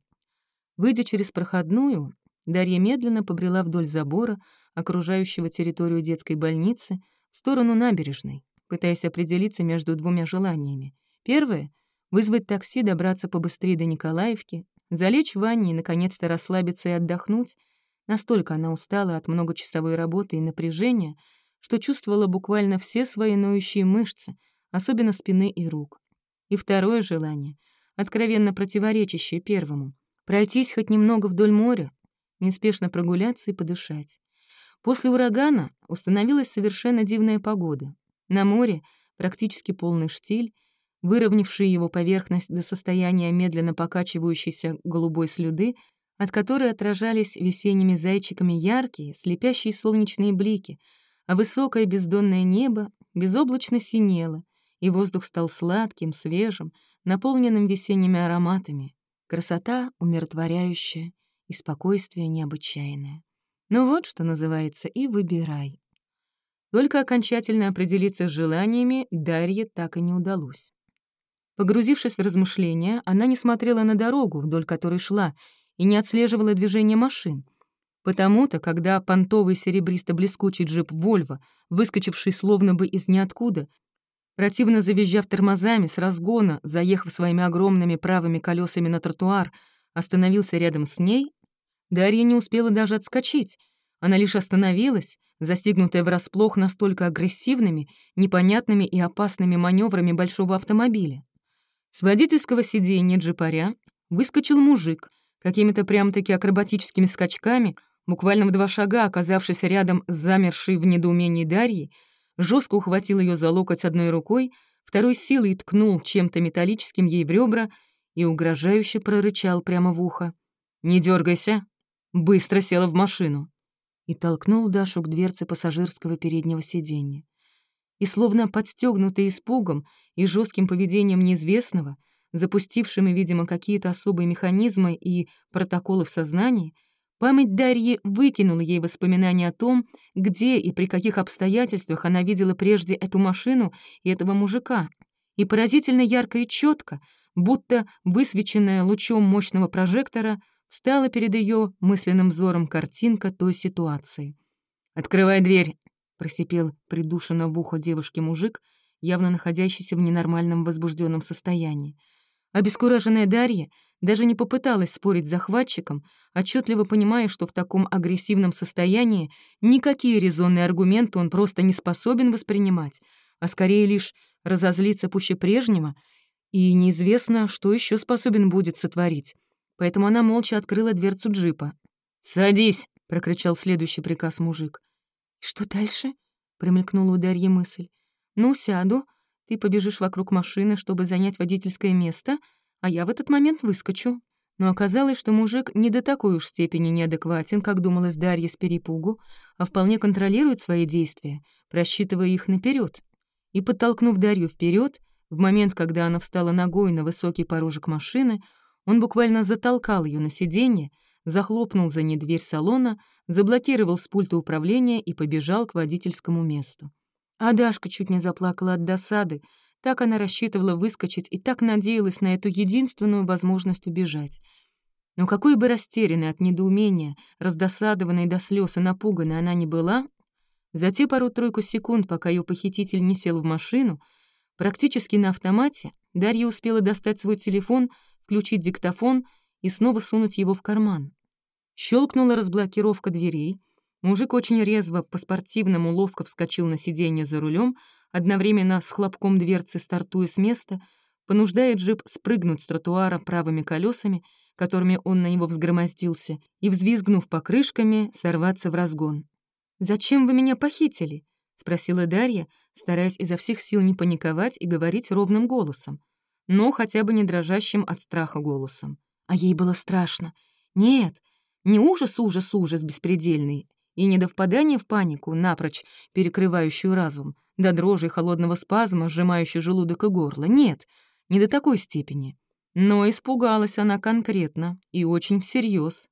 Выйдя через проходную, Дарья медленно побрела вдоль забора, окружающего территорию детской больницы, в сторону набережной, пытаясь определиться между двумя желаниями. Первое — вызвать такси, добраться побыстрее до Николаевки, залечь в ванне и, наконец-то, расслабиться и отдохнуть. Настолько она устала от многочасовой работы и напряжения, что чувствовала буквально все свои ноющие мышцы, особенно спины и рук. И второе желание, откровенно противоречащее первому, пройтись хоть немного вдоль моря, неспешно прогуляться и подышать. После урагана установилась совершенно дивная погода. На море практически полный штиль, выровнявший его поверхность до состояния медленно покачивающейся голубой слюды, от которой отражались весенними зайчиками яркие, слепящие солнечные блики — а высокое бездонное небо безоблачно синело, и воздух стал сладким, свежим, наполненным весенними ароматами. Красота умиротворяющая и спокойствие необычайное. Ну вот, что называется, и выбирай. Только окончательно определиться с желаниями Дарье так и не удалось. Погрузившись в размышления, она не смотрела на дорогу, вдоль которой шла, и не отслеживала движение машин — Потому-то, когда понтовый серебристо-блескучий джип «Вольво», выскочивший словно бы из ниоткуда, противно завизжав тормозами, с разгона, заехав своими огромными правыми колесами на тротуар, остановился рядом с ней, Дарья не успела даже отскочить. Она лишь остановилась, застигнутая врасплох настолько агрессивными, непонятными и опасными маневрами большого автомобиля. С водительского сиденья джипаря выскочил мужик, какими-то прям-таки акробатическими скачками, буквально в два шага оказавшись рядом с замершей в недоумении Дарьей, жестко ухватил ее за локоть одной рукой, второй силой ткнул чем-то металлическим ей в ребра и угрожающе прорычал прямо в ухо. «Не дергайся, Быстро села в машину и толкнул Дашу к дверце пассажирского переднего сиденья. И словно подстегнутый испугом и жестким поведением неизвестного, запустившими, видимо, какие-то особые механизмы и протоколы в сознании, память Дарьи выкинула ей воспоминания о том, где и при каких обстоятельствах она видела прежде эту машину и этого мужика, и поразительно ярко и четко, будто высвеченная лучом мощного прожектора, встала перед ее мысленным взором картинка той ситуации. «Открывай дверь!» — просипел придушенно в ухо девушке мужик, явно находящийся в ненормальном возбужденном состоянии. Обескураженная Дарья даже не попыталась спорить с захватчиком, отчетливо понимая, что в таком агрессивном состоянии никакие резонные аргументы он просто не способен воспринимать, а скорее лишь разозлиться пуще прежнего, и неизвестно, что еще способен будет сотворить поэтому она молча открыла дверцу джипа. «Садись!» — прокричал следующий приказ мужик. «Что дальше?» — промелькнула у Дарьи мысль. «Ну, сяду, ты побежишь вокруг машины, чтобы занять водительское место, а я в этот момент выскочу». Но оказалось, что мужик не до такой уж степени неадекватен, как думалось Дарья с перепугу, а вполне контролирует свои действия, просчитывая их наперед. И, подтолкнув Дарью вперед, в момент, когда она встала ногой на высокий порожек машины, он буквально затолкал ее на сиденье, захлопнул за ней дверь салона, заблокировал с пульта управления и побежал к водительскому месту. А Дашка чуть не заплакала от досады, так она рассчитывала выскочить и так надеялась на эту единственную возможность убежать. Но какой бы растерянной от недоумения, раздосадованной до слез и напуганной она не была, за те пару-тройку секунд, пока ее похититель не сел в машину, практически на автомате Дарья успела достать свой телефон — включить диктофон и снова сунуть его в карман. Щелкнула разблокировка дверей. Мужик очень резво, по-спортивному ловко вскочил на сиденье за рулем, одновременно с хлопком дверцы стартуя с места, понуждая джип спрыгнуть с тротуара правыми колесами, которыми он на него взгромоздился, и, взвизгнув покрышками, сорваться в разгон. «Зачем вы меня похитили?» — спросила Дарья, стараясь изо всех сил не паниковать и говорить ровным голосом но хотя бы не дрожащим от страха голосом. А ей было страшно. Нет, не ужас, ужас, ужас беспредельный, и не до впадания в панику, напрочь перекрывающую разум, до дрожи холодного спазма, сжимающей желудок и горло. Нет, не до такой степени. Но испугалась она конкретно и очень всерьез.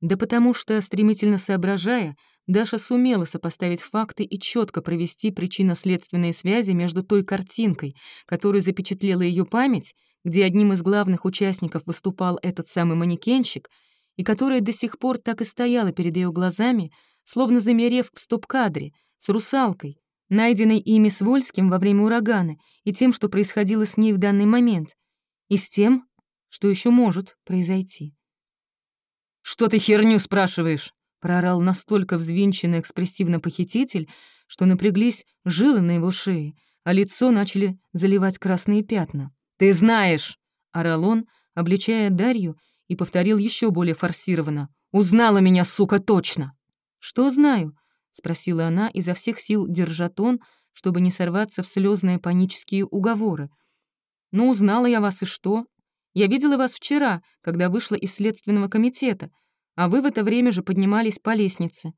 Да потому что, стремительно соображая, Даша сумела сопоставить факты и четко провести причинно-следственные связи между той картинкой, которую запечатлела ее память, где одним из главных участников выступал этот самый манекенщик, и которая до сих пор так и стояла перед ее глазами, словно замерев в стоп-кадре, с русалкой, найденной ими с Вольским во время урагана, и тем, что происходило с ней в данный момент, и с тем, что еще может произойти. «Что ты херню спрашиваешь?» Проорал настолько взвинченный экспрессивно похититель, что напряглись жилы на его шее, а лицо начали заливать красные пятна. «Ты знаешь!» — орал он, обличая Дарью, и повторил еще более форсированно. «Узнала меня, сука, точно!» «Что знаю?» — спросила она, изо всех сил держа тон, чтобы не сорваться в слезные панические уговоры. «Ну, узнала я вас, и что? Я видела вас вчера, когда вышла из следственного комитета а вы в это время же поднимались по лестнице».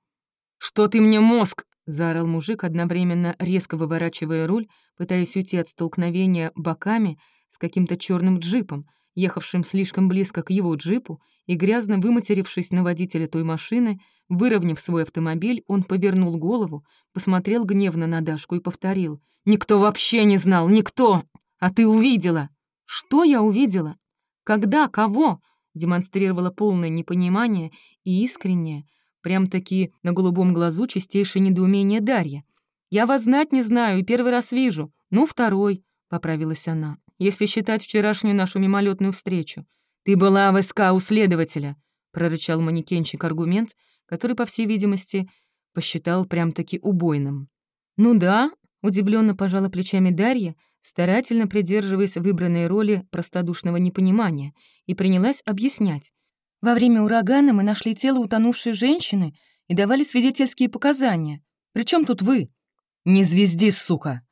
«Что ты мне мозг?» — заорал мужик, одновременно резко выворачивая руль, пытаясь уйти от столкновения боками с каким-то черным джипом, ехавшим слишком близко к его джипу, и, грязно выматерившись на водителя той машины, выровняв свой автомобиль, он повернул голову, посмотрел гневно на Дашку и повторил. «Никто вообще не знал, никто! А ты увидела!» «Что я увидела? Когда? Кого? Демонстрировала полное непонимание и искреннее, прям-таки на голубом глазу чистейшее недоумение Дарья. «Я вас знать не знаю и первый раз вижу. Ну, второй», — поправилась она, «если считать вчерашнюю нашу мимолетную встречу. Ты была в СК у следователя», — прорычал манекенщик аргумент, который, по всей видимости, посчитал прям-таки убойным. «Ну да», — удивленно пожала плечами Дарья, старательно придерживаясь выбранной роли простодушного непонимания, и принялась объяснять. «Во время урагана мы нашли тело утонувшей женщины и давали свидетельские показания. Причем тут вы?» «Не звезди, сука!»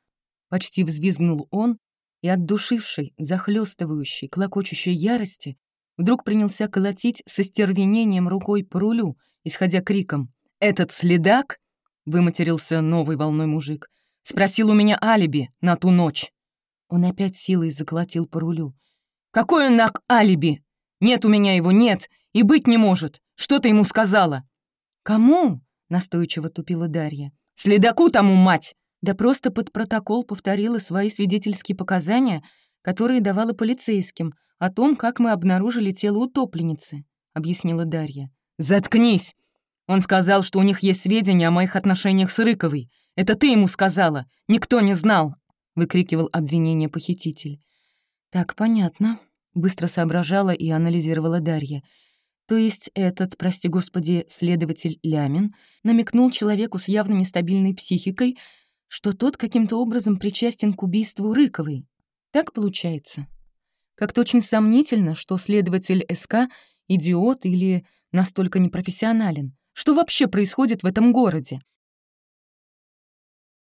Почти взвизгнул он, и от душившей, захлестывающей, клокочущей ярости вдруг принялся колотить со стервенением рукой по рулю, исходя криком «Этот следак?» — выматерился новой волной мужик. «Спросил у меня алиби на ту ночь». Он опять силой заколотил по рулю. «Какой он нак алиби? Нет у меня его, нет, и быть не может. Что ты ему сказала?» «Кому?» — настойчиво тупила Дарья. «Следаку тому, мать!» Да просто под протокол повторила свои свидетельские показания, которые давала полицейским, о том, как мы обнаружили тело утопленницы», — объяснила Дарья. «Заткнись! Он сказал, что у них есть сведения о моих отношениях с Рыковой. Это ты ему сказала! Никто не знал!» — выкрикивал обвинение похититель. «Так, понятно», — быстро соображала и анализировала Дарья. То есть этот, прости господи, следователь Лямин намекнул человеку с явно нестабильной психикой, что тот каким-то образом причастен к убийству Рыковой. Так получается. Как-то очень сомнительно, что следователь СК — идиот или настолько непрофессионален. Что вообще происходит в этом городе?